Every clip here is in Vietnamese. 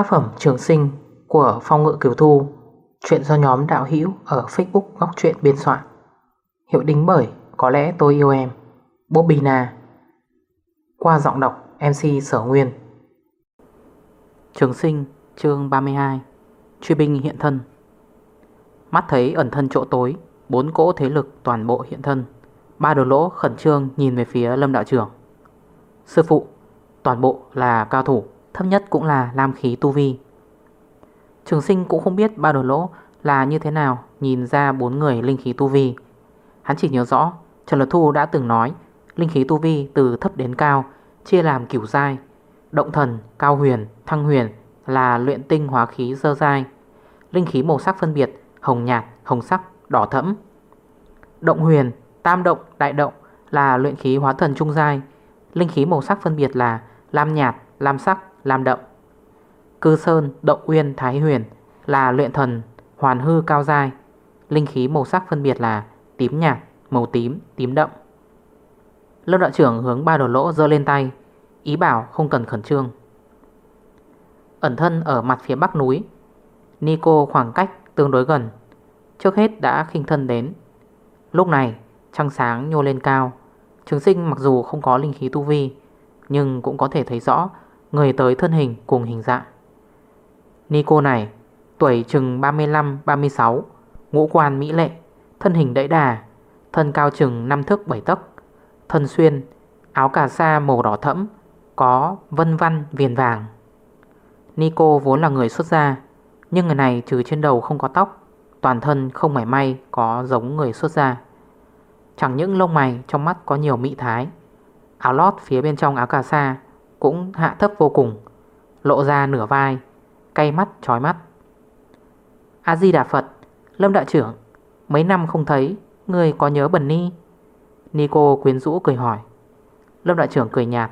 Tác phẩm Trường Sinh của Phong Ngự Kiều Thu, Chuyện do nhóm đạo hữu ở Facebook Góc Chuyện biên soạn. Hiệu đính bởi Có lẽ tôi yêu em Bobina Qua giọng đọc MC Sở Nguyên. Trường Sinh, chương 32 Truy binh hiện thân. Mắt thấy ẩn thân chỗ tối, Bốn cỗ thế lực toàn bộ hiện thân. Ba đồ lỗ khẩn trương nhìn về phía lâm đạo trưởng. Sư phụ, Toàn bộ là cao thủ. Thấp nhất cũng là lam khí tu vi. Trường sinh cũng không biết bao đồ lỗ là như thế nào Nhìn ra bốn người linh khí tu vi. Hắn chỉ nhớ rõ Trần Lật Thu đã từng nói Linh khí tu vi từ thấp đến cao Chia làm kiểu dai Động thần, cao huyền, thăng huyền Là luyện tinh hóa khí dơ dai Linh khí màu sắc phân biệt Hồng nhạt, hồng sắc, đỏ thẫm. Động huyền, tam động, đại động Là luyện khí hóa thần trung dai Linh khí màu sắc phân biệt là Lam nhạt, lam sắc, lam động, Cư Sơn, Động Uyên, Thái Huyền là luyện thần hoàn hư cao dai Linh khí màu sắc phân biệt là tím nhạt, màu tím, tím đậm. Lâm đạo trưởng hướng ba đồ lỗ dơ lên tay Ý bảo không cần khẩn trương. Ẩn thân ở mặt phía bắc núi Nico khoảng cách tương đối gần Trước hết đã khinh thân đến. Lúc này trăng sáng nhô lên cao. Trường sinh mặc dù không có linh khí tu vi Nhưng cũng có thể thấy rõ Người tới thân hình cùng hình dạng. Nico này, Tuổi chừng 35-36 Ngũ quan mỹ lệ, Thân hình đẫy đà, Thân cao chừng 5 thước 7 tấc, Thân xuyên, Áo cà sa màu đỏ thẫm, Có vân văn viền vàng. Nico vốn là người xuất gia, Nhưng người này trừ trên đầu không có tóc, Toàn thân không mảy may có giống người xuất gia. Chẳng những lông mày trong mắt có nhiều mỹ thái, Áo lót phía bên trong áo cà sa cũng hạ thấp vô cùng, Lộ ra nửa vai, Cay mắt trói mắt. A-di-đà Phật, Lâm Đạo trưởng, Mấy năm không thấy Người có nhớ Bần Ni? Nico quyến rũ cười hỏi. Lâm Đạo trưởng cười nhạt.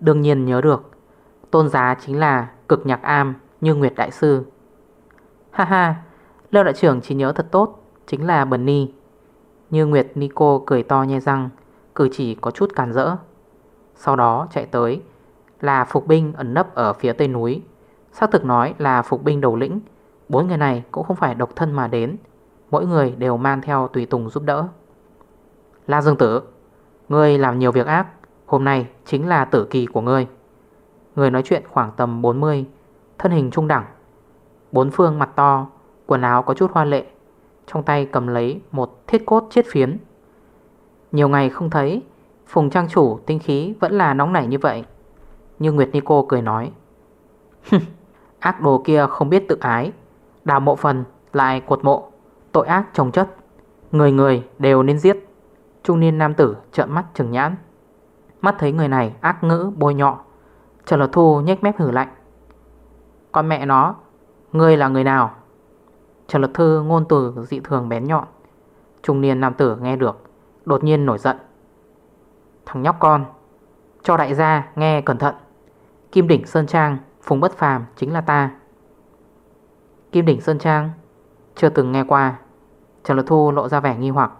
Đương nhiên nhớ được, Tôn giá chính là cực nhạc am Như Nguyệt Đại Sư. Ha ha, Lâm Đạo trưởng chỉ nhớ thật tốt, Chính là Bần Ni. Như Nguyệt Nico cười to nhe răng, Cử chỉ có chút càn rỡ. Sau đó chạy tới, Là phục binh ẩn nấp ở phía tây núi. Xác thực nói là phục binh đầu lĩnh, Bốn người này cũng không phải độc thân mà đến. Mỗi người đều mang theo tùy tùng giúp đỡ. La Dương Tử, Ngươi làm nhiều việc ác, Hôm nay chính là tử kỳ của ngươi. Người nói chuyện khoảng tầm 40 Thân hình trung đẳng. Bốn phương mặt to, Quần áo có chút hoa lệ, Trong tay cầm lấy một thiết cốt chết phiến. Nhiều ngày không thấy Phùng trang chủ, tinh khí vẫn là nóng nảy như vậy. Như Nguyệt Nico cười nói. Ác đồ kia không biết tự ái. Đào mộ phần, lại cột mộ. Tội ác trồng chất. Người người đều nên giết. Trung niên nam tử trợn mắt trừng nhãn. Mắt thấy người này ác ngữ, bôi nhọ. Trần Lột Thu nhếch mép hử lạnh. Con mẹ nó, Ngươi là người nào? Trần Lột Thư ngôn từ dị thường bén nhọn. Trung niên nam tử nghe được, Đột nhiên nổi giận. Thằng nhóc con. Cho đại gia nghe cẩn thận. Kim đỉnh Sơn Trang, Phùng Bất Phàm chính là ta. Kim đỉnh Sơn Trang, Chưa từng nghe qua. Trần Lực Thu lộ ra vẻ nghi hoặc,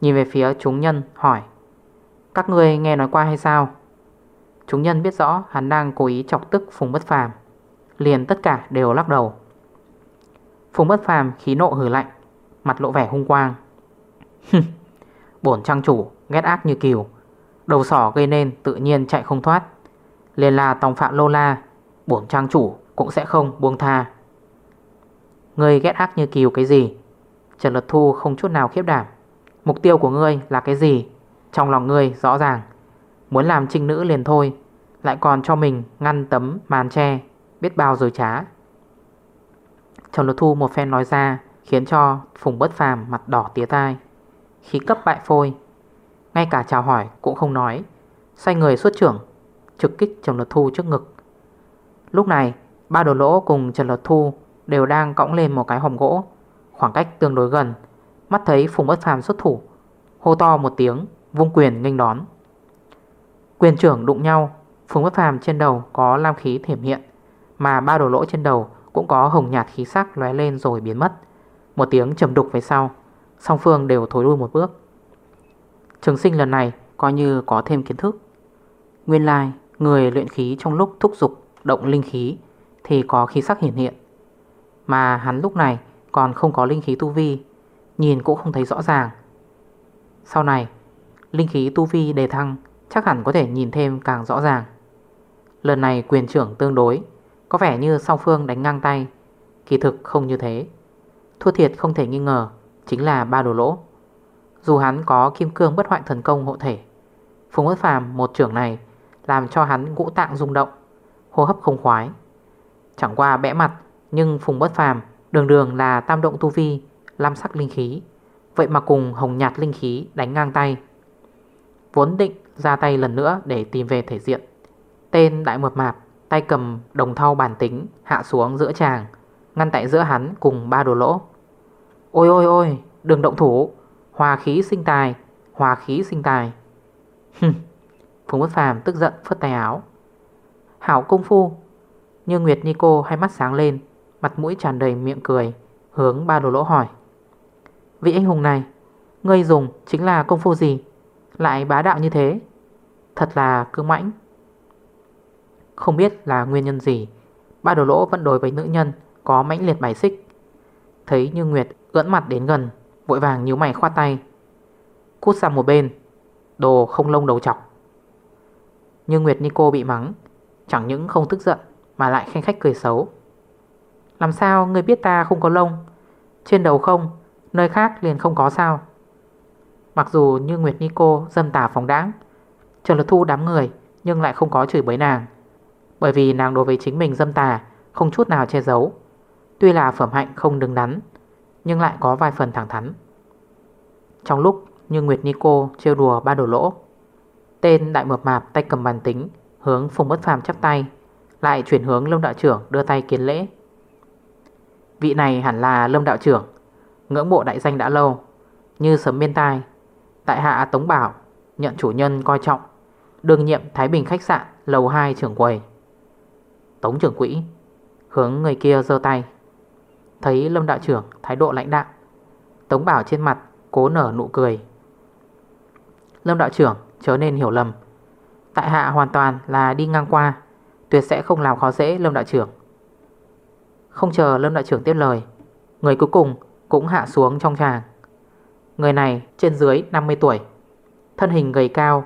Nhìn về phía chúng nhân hỏi, Các ngươi nghe nói qua hay sao? Chúng nhân biết rõ hắn đang cố ý chọc tức Phùng Bất Phàm, Liền tất cả đều lắc đầu. Phùng Bất Phàm khí nộ hử lạnh, Mặt lộ vẻ hung quang. Bổn trang chủ ghét ác như kiều Đầu sỏ gây nên tự nhiên chạy không thoát. Liền là tòng phạm lô la Bổn trang chủ cũng sẽ không buông tha. Ngươi ghét ác như kiều cái gì? Trần Lật Thu không chút nào khiếp đảm. Mục tiêu của ngươi là cái gì? Trong lòng ngươi rõ ràng. Muốn làm trinh nữ liền thôi, Lại còn cho mình ngăn tấm màn tre, Biết bao rồi trá. Trần Lật Thu một phen nói ra, Khiến cho Phùng Bất Phàm mặt đỏ tía tai. Khí cấp bại phôi ngay cả chào hỏi cũng không nói. Xoay người xuất trưởng, Trực kích Trần Lật Thu trước ngực. Lúc này, ba đồ lỗ cùng Trần Lật Thu Đều đang cõng lên một cái hòm gỗ. Khoảng cách tương đối gần, Mắt thấy Phùng Bất Phàm xuất thủ, Hô to một tiếng, Vung quyền nghênh đón. Quyền trưởng đụng nhau, Phùng Bất Phàm trên đầu có lam khí thiểm hiện, Mà ba đồ lỗ trên đầu Cũng có hồng nhạt khí sắc lóe lên rồi biến mất. Một tiếng trầm đục về sau, Song phương đều thối lui một bước. Trường sinh lần này coi như có thêm kiến thức. Nguyên lai, người luyện khí trong lúc thúc dục động linh khí Thì có khí sắc hiển hiện. Mà hắn lúc này còn không có linh khí tu vi, Nhìn cũng không thấy rõ ràng. Sau này, Linh khí tu vi đề thăng Chắc hẳn có thể nhìn thêm càng rõ ràng. Lần này quyền trưởng tương đối, Có vẻ như song phương đánh ngang tay. Kỳ thực không như thế. Thua thiệt không thể nghi ngờ Chính là ba đồ lỗ. Dù hắn có kim cương bất hoại thần công hộ thể Phùng bất phàm một trưởng này Làm cho hắn ngũ tạng rung động Hô hấp không khoái. Chẳng qua bẽ mặt Nhưng Phùng bất phàm đường đường là tam động tu vi Lam sắc linh khí. Vậy mà cùng hồng nhạt linh khí đánh ngang tay Vốn định ra tay lần nữa để tìm về thể diện. Tên đại mập mạp Tay cầm đồng thau bản tính Hạ xuống giữa chàng, Ngăn tại giữa hắn cùng ba đồ lỗ. Ôi ôi ôi đừng động thủ Hòa khí sinh tài Hòa khí sinh tài. Phùng Bất Phàm tức giận phất tay áo. Hảo công phu, Như Nguyệt Nico hai mắt sáng lên, Mặt mũi tràn đầy miệng cười, Hướng ba đồ lỗ hỏi. Vị anh hùng này, Ngươi dùng chính là công phu gì? Lại bá đạo như thế? Thật là cương mãnh. Không biết là nguyên nhân gì, Ba đồ lỗ vẫn đối với nữ nhân Có mãnh liệt bài xích. Thấy như Nguyệt ưỡn mặt đến gần Vội vàng nhíu mày khoát tay. Cút sang một bên. Đồ không lông đầu chọc. Nhưng Nguyệt Nico bị mắng. Chẳng những không tức giận, Mà lại khen khách cười xấu. Làm sao người biết ta không có lông? Trên đầu không, Nơi khác liền không có sao. Mặc dù như Nguyệt Nico dâm tà phóng đáng Trần Lực Thu đám người Nhưng lại không có chửi bới nàng. Bởi vì nàng đối với chính mình dâm tà, Không chút nào che giấu. Tuy là phẩm hạnh không đứng đắn nhưng lại có vài phần thẳng thắn. Trong lúc như Nguyệt Nico trêu đùa ba đồ lỗ, Tên đại mập mạp tay cầm bàn tính Hướng Phùng Bất Phàm chắp tay, Lại chuyển hướng Lâm Đạo trưởng đưa tay kiến lễ. Vị này hẳn là Lâm Đạo trưởng, Ngưỡng mộ đại danh đã lâu, Như sấm bên tai, Tại hạ Tống Bảo, Nhận chủ nhân coi trọng, Đương nhiệm Thái Bình khách sạn Lầu 2 trưởng quầy. Tống trưởng quỹ, Hướng người kia dơ tay. Thấy Lâm Đạo trưởng, thái độ lãnh đạm. Tống Bảo trên mặt cố nở nụ cười. Lâm Đạo trưởng, chớ nên hiểu lầm. Tại hạ hoàn toàn là đi ngang qua, Tuyệt sẽ không làm khó dễ Lâm Đạo trưởng. Không chờ Lâm Đạo trưởng tiếp lời, Người cuối cùng cũng hạ xuống trong tràng. Người này trên dưới 50 tuổi, Thân hình gầy cao,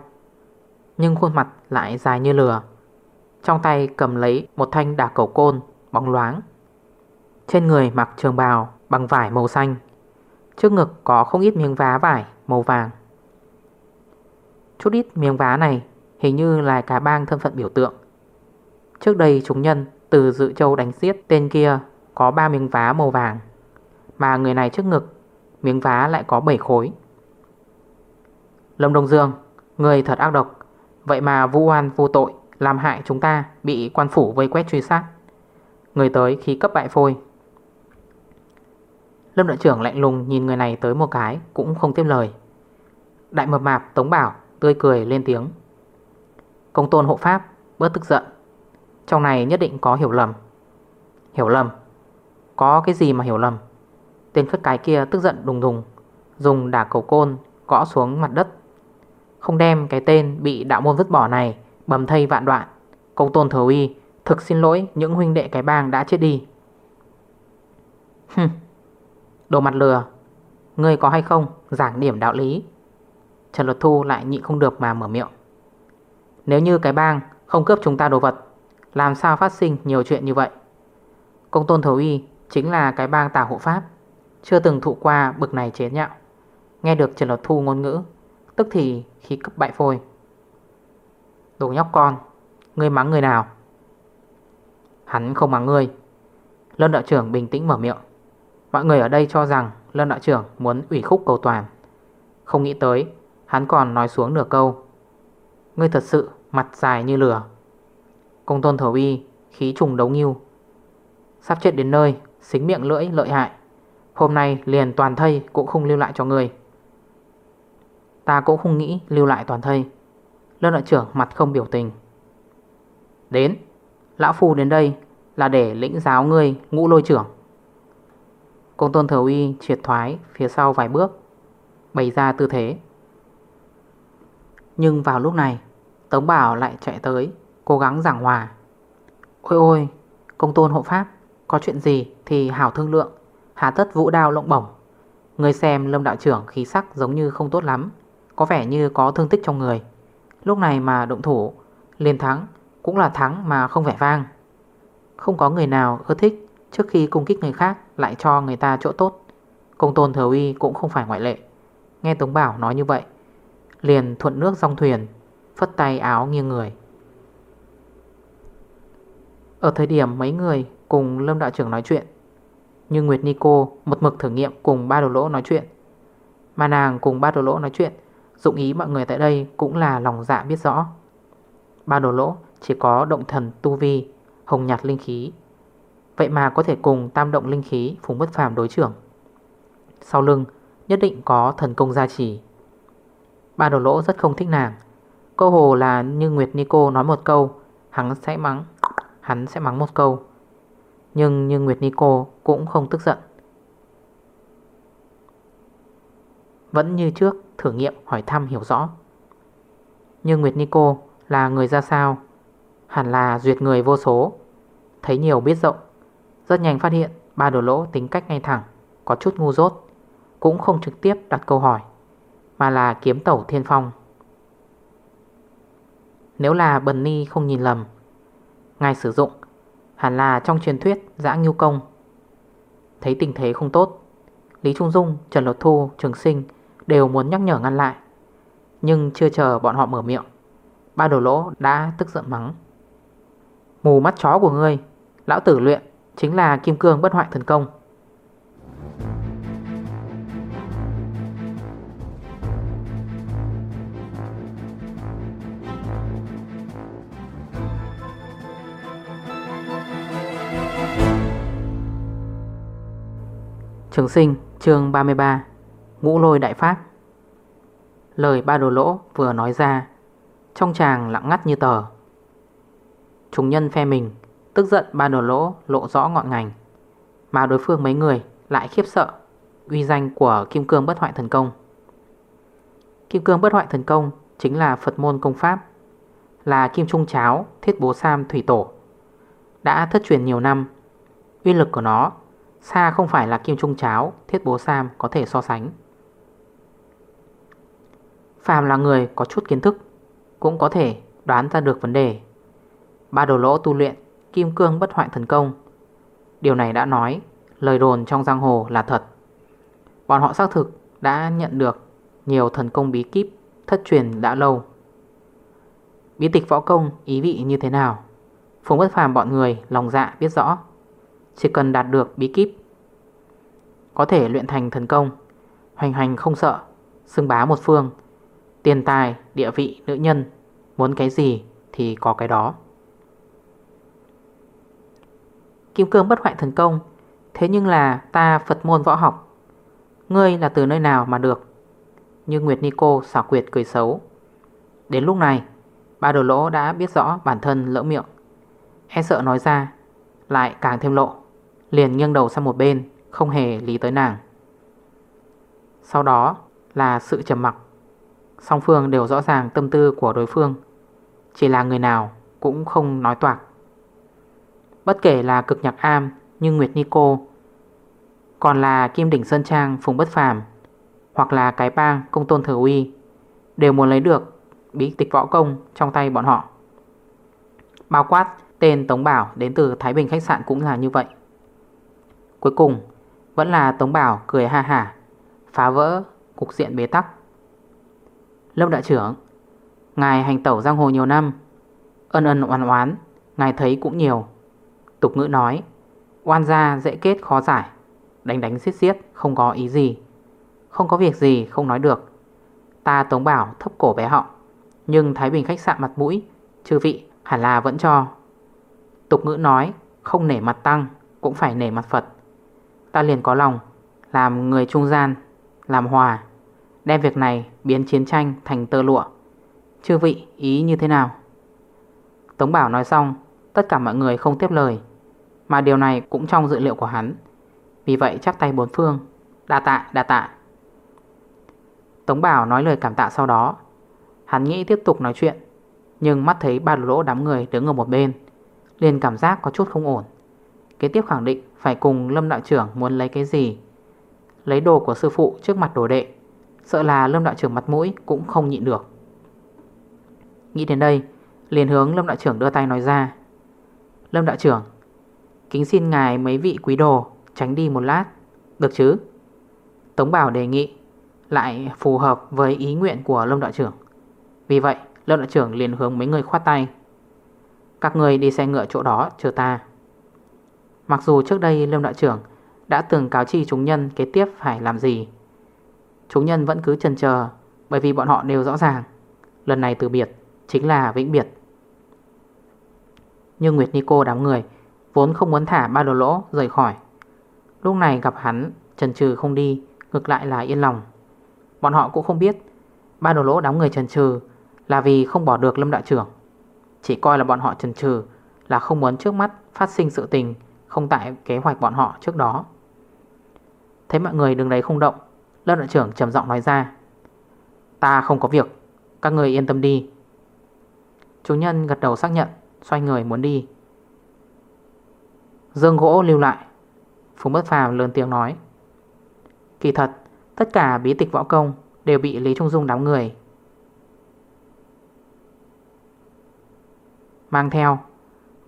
Nhưng khuôn mặt lại dài như lửa. Trong tay cầm lấy một thanh đả cầu côn bóng loáng. Trên người mặc trường bào bằng vải màu xanh. Trước ngực có không ít miếng vá vải màu vàng. Chút ít miếng vá này hình như là cả bang thân phận biểu tượng. Trước đây chúng nhân từ dự châu đánh giết tên kia có 3 miếng vá màu vàng Mà người này trước ngực miếng vá lại có 7 khối. Lâm Đông Dương, người thật ác độc Vậy mà vu oan vô tội Làm hại chúng ta bị quan phủ vây quét truy sát. Người tới khí cấp bại phôi Lâm đội trưởng lạnh lùng nhìn người này tới một cái, Cũng không tiếp lời. Đại mập mạp Tống Bảo tươi cười lên tiếng. Công tôn hộ pháp, bớt tức giận. Trong này nhất định có hiểu lầm. Hiểu lầm? Có cái gì mà hiểu lầm? Tên khất cái kia tức giận đùng đùng, Dùng đả cầu côn gõ xuống mặt đất. Không đem cái tên bị đạo môn vứt bỏ này Bầm thây vạn đoạn, Công tôn thờ uy, Thực xin lỗi những huynh đệ cái bang đã chết đi. Hừm. Đồ mặt lừa, Ngươi có hay không giảng điểm đạo lý? Trần Luật Thu lại nhị không được mà mở miệng. Nếu như cái bang không cướp chúng ta đồ vật, Làm sao phát sinh nhiều chuyện như vậy? Công tôn thấu y Chính là cái bang tả hộ pháp, Chưa từng thụ qua bực này chế nhạo. Nghe được Trần Luật Thu ngôn ngữ, Tức thì khí cấp bại phôi. Đồ nhóc con, Ngươi mắng người nào? Hắn không mắng ngươi. Lân đạo trưởng bình tĩnh mở miệng. Mọi người ở đây cho rằng Lân đạo trưởng muốn ủy khúc cầu toàn. Không nghĩ tới, Hắn còn nói xuống nửa câu. Ngươi thật sự mặt dài như lửa. Công tôn thở uy, Khí trùng đấu nghiêu. Sắp chết đến nơi, Xính miệng lưỡi lợi hại. Hôm nay liền toàn thây cũng không lưu lại cho ngươi. Ta cũng không nghĩ lưu lại toàn thây. Lân đạo trưởng mặt không biểu tình. Đến, Lão Phu đến đây là để lĩnh giáo ngươi ngũ lôi trưởng. Công tôn Thừa uy triệt thoái phía sau vài bước, Bày ra tư thế. Nhưng vào lúc này, Tống Bảo lại chạy tới, Cố gắng giảng hòa. Ôi ôi, Công tôn hộ pháp, Có chuyện gì thì hảo thương lượng Hà tất vũ đao lộng bổng. Người xem lâm đạo trưởng khí sắc giống như không tốt lắm, Có vẻ như có thương tích trong người. Lúc này mà động thủ, liền thắng, cũng là thắng mà không vẻ vang. Không có người nào ưa thích Trước khi cung kích người khác. Lại cho người ta chỗ tốt. Công tôn thừa uy cũng không phải ngoại lệ. Nghe Tống Bảo nói như vậy, Liền thuận nước dòng thuyền, Phất tay áo nghiêng người. Ở thời điểm mấy người cùng Lâm Đạo trưởng nói chuyện Nhưng Nguyệt Nico một mực thử nghiệm cùng ba đồ lỗ nói chuyện. Mà nàng cùng ba đồ lỗ nói chuyện, Dụng ý mọi người tại đây cũng là lòng dạ biết rõ. Ba đồ lỗ chỉ có động thần tu vi, Hồng nhạt linh khí Vậy mà có thể cùng tam động linh khí Phùng bất phàm đối trưởng. Sau lưng, nhất định có thần công gia trì. Ba đồ lỗ rất không thích nàng. Câu hồ là như Nguyệt Nico nói một câu, Hắn sẽ mắng, Hắn sẽ mắng một câu. Nhưng như Nguyệt Nico cũng không tức giận. Vẫn như trước, thử nghiệm, hỏi thăm, hiểu rõ. Nhưng Nguyệt Nico là người ra sao? Hẳn là duyệt người vô số. Thấy nhiều biết rộng. Rất nhanh phát hiện ba đồ lỗ tính cách ngay thẳng Có chút ngu dốt Cũng không trực tiếp đặt câu hỏi Mà là kiếm tẩu thiên phong. Nếu là Bần Ni không nhìn lầm Ngài sử dụng Hẳn là trong truyền thuyết giã nghiêu công. Thấy tình thế không tốt Lý Trung Dung, Trần Lột Thu, Trường Sinh Đều muốn nhắc nhở ngăn lại Nhưng chưa chờ bọn họ mở miệng Ba đồ lỗ đã tức giận mắng. Mù mắt chó của ngươi Lão tử luyện chính là kim cương bất hoại thần công. Trường sinh, chương 33 Ngũ lôi đại pháp. Lời ba đồ lỗ vừa nói ra, Trong chàng lặng ngắt như tờ. Chúng nhân phe mình Tức giận ba đồ lỗ, lộ rõ ngọn ngành. Mà đối phương mấy người lại khiếp sợ. Uy danh của Kim Cương Bất Hoại Thần Công. Kim Cương Bất Hoại Thần Công Chính là Phật môn công pháp, Là Kim Trung Cháo, Thiết Bố Sam, Thủy Tổ. Đã thất truyền nhiều năm, Uy lực của nó Xa không phải là Kim Trung Cháo, Thiết Bố Sam có thể so sánh. Phàm là người có chút kiến thức Cũng có thể đoán ra được vấn đề. Ba đồ lỗ tu luyện Kim cương bất hoại thần công. Điều này đã nói Lời đồn trong giang hồ là thật. Bọn họ xác thực đã nhận được Nhiều thần công bí kíp Thất truyền đã lâu. Bí tịch võ công ý vị như thế nào? Phùng bất phàm bọn người lòng dạ biết rõ. Chỉ cần đạt được bí kíp Có thể luyện thành thần công Hoành hành không sợ Xưng bá một phương Tiền tài, địa vị, nữ nhân Muốn cái gì thì có cái đó. Kim cương bất hoại thần công. Thế nhưng là ta Phật môn võ học. Ngươi là từ nơi nào mà được? Như Nguyệt Nico xảo quyệt cười xấu. Đến lúc này, Ba đồ lỗ đã biết rõ bản thân lỡ miệng. E sợ nói ra, Lại càng thêm lộ, Liền nghiêng đầu sang một bên, Không hề lý tới nàng. Sau đó là sự trầm mặc. Song phương đều rõ ràng tâm tư của đối phương. Chỉ là người nào cũng không nói toạc. Bất kể là cực nhạc am như Nguyệt Nico, Còn là Kim Đỉnh Sơn Trang, Phùng Bất Phàm, Hoặc là cái bang, công tôn thừa uy, Đều muốn lấy được bí tịch võ công trong tay bọn họ. Bao quát tên Tống Bảo đến từ Thái Bình khách sạn cũng là như vậy. Cuối cùng, vẫn là Tống Bảo cười ha hả, Phá vỡ cục diện bế tắc. Lâm đại trưởng, Ngài hành tẩu giang hồ nhiều năm, Ân ân oán oán, Ngài thấy cũng nhiều. Tục ngữ nói, Oan gia dễ kết khó giải, Đánh đánh xiết xiết, không có ý gì. Không có việc gì không nói được. Ta tống bảo thấp cổ bé họ, Nhưng Thái Bình khách sạn mặt mũi, Chư vị, hẳn là vẫn cho. Tục ngữ nói, Không nể mặt tăng, cũng phải nể mặt Phật. Ta liền có lòng, Làm người trung gian, Làm hòa, Đem việc này biến chiến tranh thành tơ lụa. Chư vị, ý như thế nào? Tống Bảo nói xong, Tất cả mọi người không tiếp lời mà điều này cũng trong dự liệu của hắn. Vì vậy chắp tay bốn phương. Đa tạ, đa tạ. Tống Bảo nói lời cảm tạ sau đó. Hắn nghĩ tiếp tục nói chuyện Nhưng mắt thấy ba lỗ đám người đứng ở một bên liền cảm giác có chút không ổn. Kế tiếp khẳng định phải cùng Lâm đạo trưởng muốn lấy cái gì. Lấy đồ của sư phụ trước mặt đồ đệ Sợ là Lâm đạo trưởng mặt mũi cũng không nhịn được. Nghĩ đến đây Liền hướng Lâm đạo trưởng đưa tay nói ra. Lâm đạo trưởng Kính xin ngài mấy vị quý đồ Tránh đi một lát. Được chứ? Tống Bảo đề nghị, Lại phù hợp với ý nguyện của Lâm đạo trưởng. Vì vậy, Lâm đạo trưởng liền hướng mấy người khoát tay. Các người đi xe ngựa chỗ đó chờ ta. Mặc dù trước đây Lâm đạo trưởng Đã từng cáo chi chúng nhân kế tiếp phải làm gì, Chúng nhân vẫn cứ chần chờ Bởi vì bọn họ đều rõ ràng, Lần này từ biệt chính là vĩnh biệt. Nhưng Nguyệt Nico đám người Vốn không muốn thả ba đồ lỗ, rời khỏi. Lúc này gặp hắn, Trần trừ không đi, Ngược lại là yên lòng. Bọn họ cũng không biết, Ba đồ lỗ đám người trần trừ Là vì không bỏ được Lâm Đại Trưởng. Chỉ coi là bọn họ trần trừ Là không muốn trước mắt phát sinh sự tình, Không tại kế hoạch bọn họ trước đó. Thấy mọi người đứng đấy không động, Lâm Đại Trưởng trầm giọng nói ra, Ta không có việc, Các người yên tâm đi. Chú nhân gật đầu xác nhận, Xoay người muốn đi. Dương gỗ lưu lại. Phùng bất phàm lớn tiếng nói. Kỳ thật, Tất cả bí tịch võ công Đều bị Lý Trung Dung đám người Mang theo.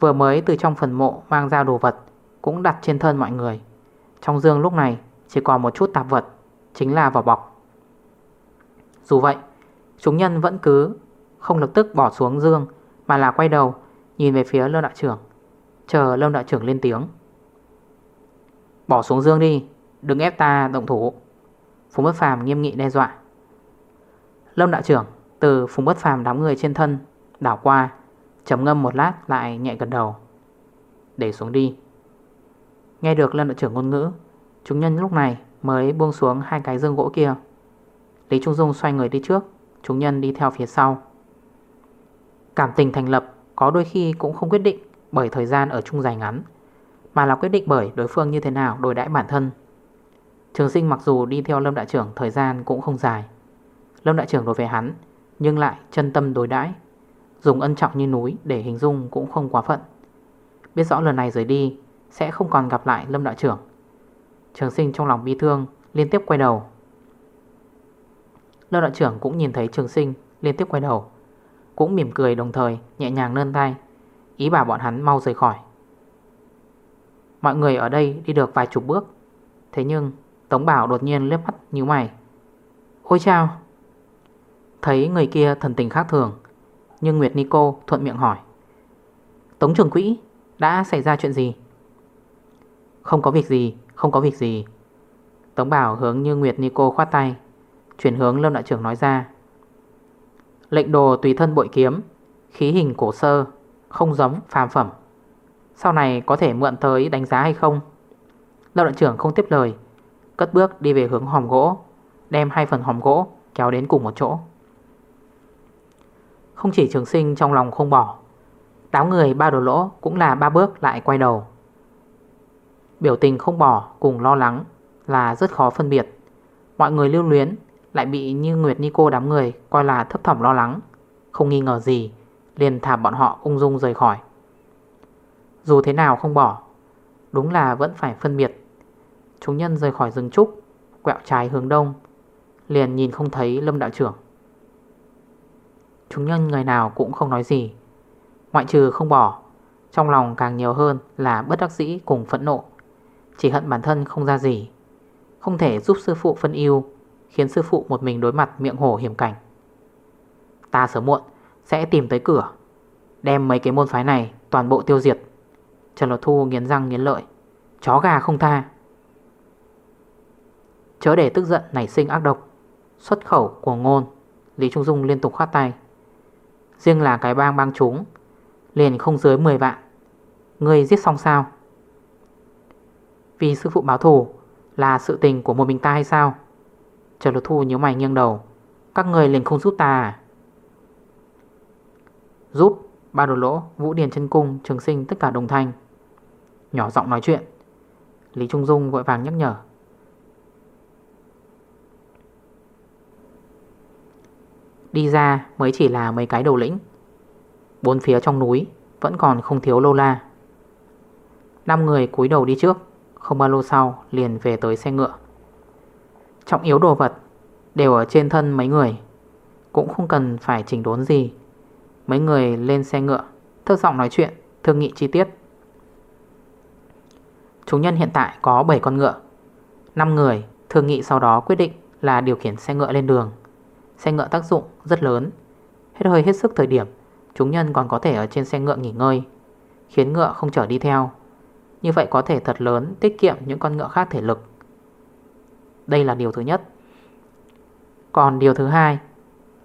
Vừa mới từ trong phần mộ mang ra đồ vật Cũng đặt trên thân mọi người. Trong dương lúc này chỉ còn một chút tạp vật, Chính là vỏ bọc. Dù vậy, Chúng nhân vẫn cứ không lập tức bỏ xuống dương Mà là quay đầu Nhìn về phía lơ Đại Trưởng. Chờ Lâm Đại Trưởng lên tiếng. Bỏ xuống dương đi, Đừng ép ta động thủ. Phùng Bất Phàm nghiêm nghị đe dọa. Lâm Đại Trưởng, từ Phùng Bất Phàm đám người trên thân, Đảo qua Chấm ngâm một lát lại nhẹ gần đầu. Để xuống đi. Nghe được Lâm Đại Trưởng ngôn ngữ, Chúng nhân lúc này mới buông xuống hai cái dương gỗ kia. Lý Trung Dung xoay người đi trước, Chúng nhân đi theo phía sau. Cảm tình thành lập có đôi khi cũng không quyết định bởi thời gian ở chung dài ngắn, Mà là quyết định bởi đối phương như thế nào đối đãi bản thân. Trường sinh mặc dù đi theo Lâm Đại trưởng, thời gian cũng không dài. Lâm Đại trưởng đối với hắn, Nhưng lại chân tâm đối đãi, Dùng ân trọng như núi để hình dung cũng không quá phận. Biết rõ lần này rời đi, Sẽ không còn gặp lại Lâm Đại trưởng. Trường sinh trong lòng bi thương, Liên tiếp quay đầu. Lâm Đại trưởng cũng nhìn thấy trường sinh Liên tiếp quay đầu, cũng mỉm cười đồng thời, nhẹ nhàng nơn tay. Ý bảo bọn hắn mau rời khỏi. Mọi người ở đây đi được vài chục bước. Thế nhưng, Tống Bảo đột nhiên liếc mắt như mày. Ôi chao! Thấy người kia thần tình khác thường, Nhưng Nguyệt Nico thuận miệng hỏi. Tống trường quỹ, Đã xảy ra chuyện gì? Không có việc gì, Không có việc gì. Tống Bảo hướng như Nguyệt Nico khoát tay, Chuyển hướng Lâm Đại trưởng nói ra. Lệnh đồ tùy thân bội kiếm, Khí hình cổ sơ không giống phàm phẩm. Sau này có thể mượn tới đánh giá hay không? Lão đoạn trưởng không tiếp lời, Cất bước đi về hướng hòm gỗ, Đem hai phần hòm gỗ kéo đến cùng một chỗ. Không chỉ trường sinh trong lòng không bỏ, Đám người ba đồ lỗ cũng là ba bước lại quay đầu. Biểu tình không bỏ cùng lo lắng là rất khó phân biệt. Mọi người lưu luyến lại bị như Nguyệt Nico đám người Coi là thấp thỏm lo lắng, Không nghi ngờ gì Liền thả bọn họ ung dung rời khỏi. Dù thế nào không bỏ, Đúng là vẫn phải phân biệt. Chúng nhân rời khỏi rừng trúc, Quẹo trái hướng đông, Liền nhìn không thấy Lâm Đạo trưởng. Chúng nhân người nào cũng không nói gì, Ngoại trừ không bỏ, Trong lòng càng nhiều hơn là bất đắc dĩ cùng phẫn nộ. Chỉ hận bản thân không ra gì, Không thể giúp sư phụ phân yêu Khiến sư phụ một mình đối mặt miệng hổ hiểm cảnh. Ta sớm muộn sẽ tìm tới cửa, Đem mấy cái môn phái này toàn bộ tiêu diệt. Trần Lột Thu nghiến răng nghiến lợi, Chó gà không tha. Chớ để tức giận nảy sinh ác độc, Xuất khẩu của ngôn, Lý Trung Dung liên tục khoát tay. Riêng là cái bang bang chúng, Liền không dưới 10 vạn. Người giết xong sao? Vì sư phụ báo thù Là sự tình của một mình ta hay sao? Trần Lột Thu nhớ mày nghiêng đầu. Các người liền không giúp ta à? Giúp Ba đồ lỗ, Vũ Điền chân Cung, Trường Sinh tất cả đồng thanh. Nhỏ giọng nói chuyện. Lý Trung Dung vội vàng nhắc nhở. Đi ra mới chỉ là mấy cái đầu lĩnh. Bốn phía trong núi Vẫn còn không thiếu lô la. Năm người cúi đầu đi trước Không bao lâu sau liền về tới xe ngựa. Trọng yếu đồ vật Đều ở trên thân mấy người Cũng không cần phải chỉnh đốn gì. Mấy người lên xe ngựa Thơ giọng nói chuyện, Thương nghị chi tiết. Chúng nhân hiện tại có 7 con ngựa. 5 người thương nghị sau đó quyết định là điều khiển xe ngựa lên đường. Xe ngựa tác dụng rất lớn. Hết hơi hết sức thời điểm, Chúng nhân còn có thể ở trên xe ngựa nghỉ ngơi, Khiến ngựa không chở đi theo. Như vậy có thể thật lớn tiết kiệm những con ngựa khác thể lực. Đây là điều thứ nhất. Còn điều thứ hai,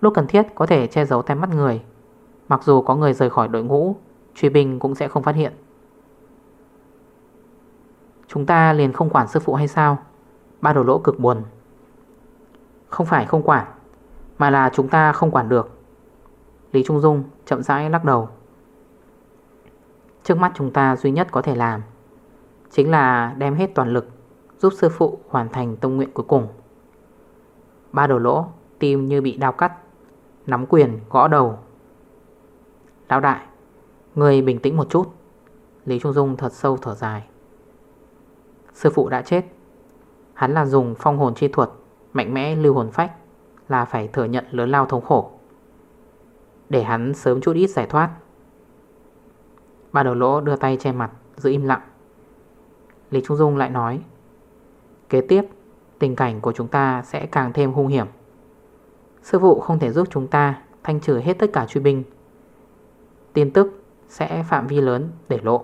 Lúc cần thiết có thể che giấu tay mắt người. Mặc dù có người rời khỏi đội ngũ, Truy binh cũng sẽ không phát hiện. Chúng ta liền không quản sư phụ hay sao? Ba đầu lỗ cực buồn. Không phải không quản, Mà là chúng ta không quản được. Lý Trung Dung chậm rãi lắc đầu. Trước mắt chúng ta duy nhất có thể làm Chính là đem hết toàn lực Giúp sư phụ hoàn thành tông nguyện cuối cùng. Ba đầu lỗ Tim như bị đau cắt, Nắm quyền gõ đầu. Lão đại, Người bình tĩnh một chút. Lý Trung Dung thật sâu thở dài. Sư phụ đã chết. Hắn là dùng phong hồn chi thuật, Mạnh mẽ lưu hồn phách, Là phải thừa nhận lớn lao thống khổ. Để hắn sớm chút ít giải thoát. Ba đầu lỗ đưa tay che mặt, Giữ im lặng. Lý Trung Dung lại nói, Kế tiếp, tình cảnh của chúng ta sẽ càng thêm hung hiểm. Sư phụ không thể giúp chúng ta Thanh trừ hết tất cả truy binh Tin tức sẽ phạm vi lớn để lộ.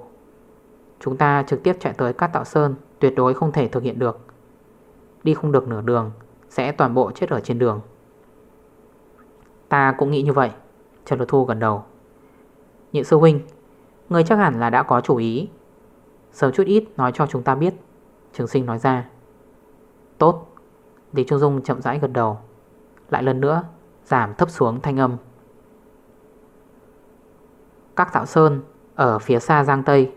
Chúng ta trực tiếp chạy tới Cát Tạo Sơn, Tuyệt đối không thể thực hiện được. Đi không được nửa đường, Sẽ toàn bộ chết ở trên đường. Ta cũng nghĩ như vậy, Trần Đột Thu gần đầu. Nhị sư huynh Người chắc hẳn là đã có chủ ý. Sớm chút ít nói cho chúng ta biết, Trường sinh nói ra. Tốt, Lý Trung Dung chậm rãi gật đầu, Lại lần nữa giảm thấp xuống thanh âm. Các tạo sơn Ở phía xa Giang Tây.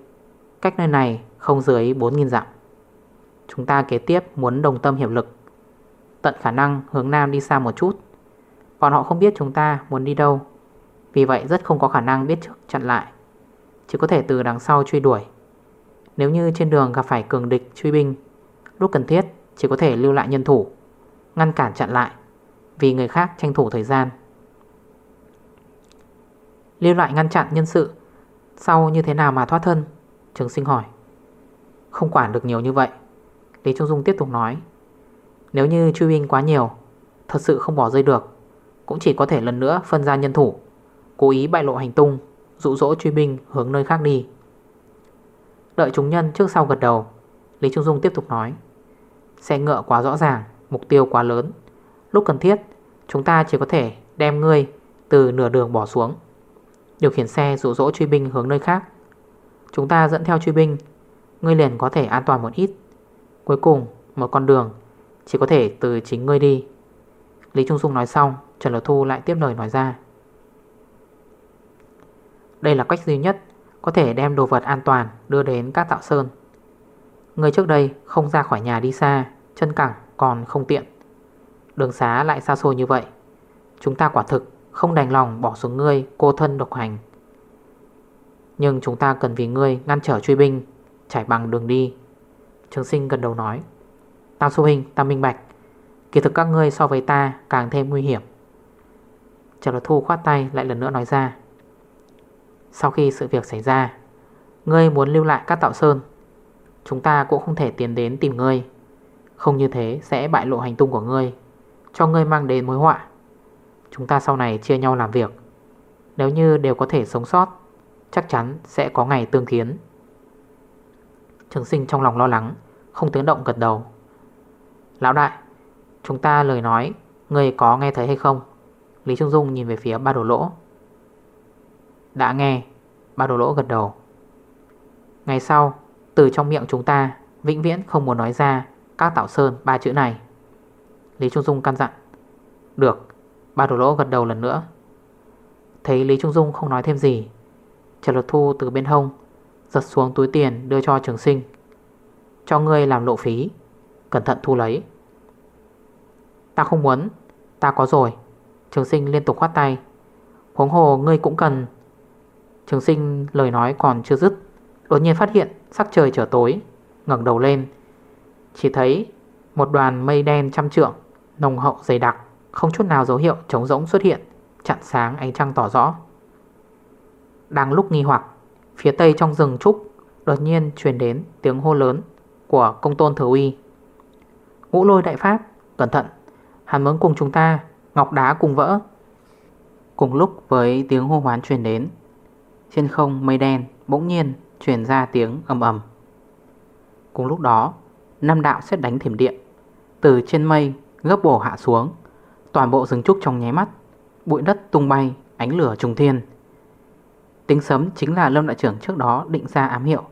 Cách nơi này không dưới 4.000 dặm. Chúng ta kế tiếp muốn đồng tâm hiệp lực, Tận khả năng hướng Nam đi xa một chút. Còn họ không biết chúng ta muốn đi đâu, Vì vậy rất không có khả năng biết trước chặn lại, Chỉ có thể từ đằng sau truy đuổi. Nếu như trên đường gặp phải cường địch, truy binh, Lúc cần thiết chỉ có thể lưu lại nhân thủ, Ngăn cản chặn lại, Vì người khác tranh thủ thời gian. Lưu lại ngăn chặn nhân sự. Sau như thế nào mà thoát thân? Trường sinh hỏi. Không quản được nhiều như vậy. Lý Trung Dung tiếp tục nói. Nếu như truy binh quá nhiều, Thật sự không bỏ rơi được. Cũng chỉ có thể lần nữa phân ra nhân thủ. Cố ý bại lộ hành tung, Dụ dỗ truy binh hướng nơi khác đi. Đợi chúng nhân trước sau gật đầu, Lý Trung Dung tiếp tục nói. Xe ngựa quá rõ ràng, Mục tiêu quá lớn. Lúc cần thiết, Chúng ta chỉ có thể đem ngươi Từ nửa đường bỏ xuống. Điều khiển xe rủ rỗ truy binh hướng nơi khác. Chúng ta dẫn theo truy binh. Ngươi liền có thể an toàn một ít. Cuối cùng, một con đường. Chỉ có thể từ chính ngươi đi. Lý Trung Dung nói xong, Trần Lộc Thu lại tiếp lời nói ra. Đây là cách duy nhất Có thể đem đồ vật an toàn Đưa đến các tạo sơn. Người trước đây không ra khỏi nhà đi xa, Chân cẳng còn không tiện. Đường xá lại xa xôi như vậy. Chúng ta quả thực không đành lòng bỏ xuống ngươi Cô thân độc hành. Nhưng chúng ta cần vì ngươi ngăn trở truy binh Trải bằng đường đi. Trường sinh gần đầu nói. Tam Xu Hình, Tam Minh Bạch. Kỳ thực các ngươi so với ta càng thêm nguy hiểm. Trần Lật Thu khoát tay lại lần nữa nói ra. Sau khi sự việc xảy ra Ngươi muốn lưu lại các tạo sơn. Chúng ta cũng không thể tiến đến tìm ngươi. Không như thế sẽ bại lộ hành tung của ngươi Cho ngươi mang đến mối họa. Chúng ta sau này chia nhau làm việc. Nếu như đều có thể sống sót, Chắc chắn sẽ có ngày tương kiến. Trường sinh trong lòng lo lắng, Không tiếng động gật đầu. Lão đại, Chúng ta lời nói Người có nghe thấy hay không? Lý Trung Dung nhìn về phía ba đồ lỗ. Đã nghe, Ba đồ lỗ gật đầu. Ngày sau, Từ trong miệng chúng ta, Vĩnh viễn không muốn nói ra Các tạo sơn ba chữ này. Lý Trung Dung căn dặn. Được Ba đồ lỗ gật đầu lần nữa. Thấy Lý Trung Dung không nói thêm gì, Trần Luật Thu từ bên hông Giật xuống túi tiền đưa cho trường sinh. Cho ngươi làm lộ phí, Cẩn thận thu lấy. Ta không muốn, Ta có rồi. Trường sinh liên tục khoát tay. Huống hồ ngươi cũng cần. Trường sinh lời nói còn chưa dứt, Đột nhiên phát hiện sắc trời trở tối, ngẩng đầu lên. Chỉ thấy một đoàn mây đen trăm trượng, Nồng hậu dày đặc. Không chút nào dấu hiệu trống rỗng xuất hiện, Chặn sáng ánh trăng tỏ rõ. Đang lúc nghi hoặc, Phía tây trong rừng trúc Đột nhiên truyền đến tiếng hô lớn Của công tôn thừa uy. Ngũ lôi đại pháp, Cẩn thận, Hàn mướng cùng chúng ta, Ngọc đá cùng vỡ. Cùng lúc với tiếng hô hoán truyền đến, Trên không mây đen bỗng nhiên truyền ra tiếng ầm ầm. Cùng lúc đó, Năm đạo xét đánh thiểm điện Từ trên mây gấp bổ hạ xuống Toàn bộ rừng trúc trong nháy mắt. Bụi đất tung bay, Ánh lửa trùng thiên. Tính sấm chính là lâm đại trưởng trước đó định ra ám hiệu.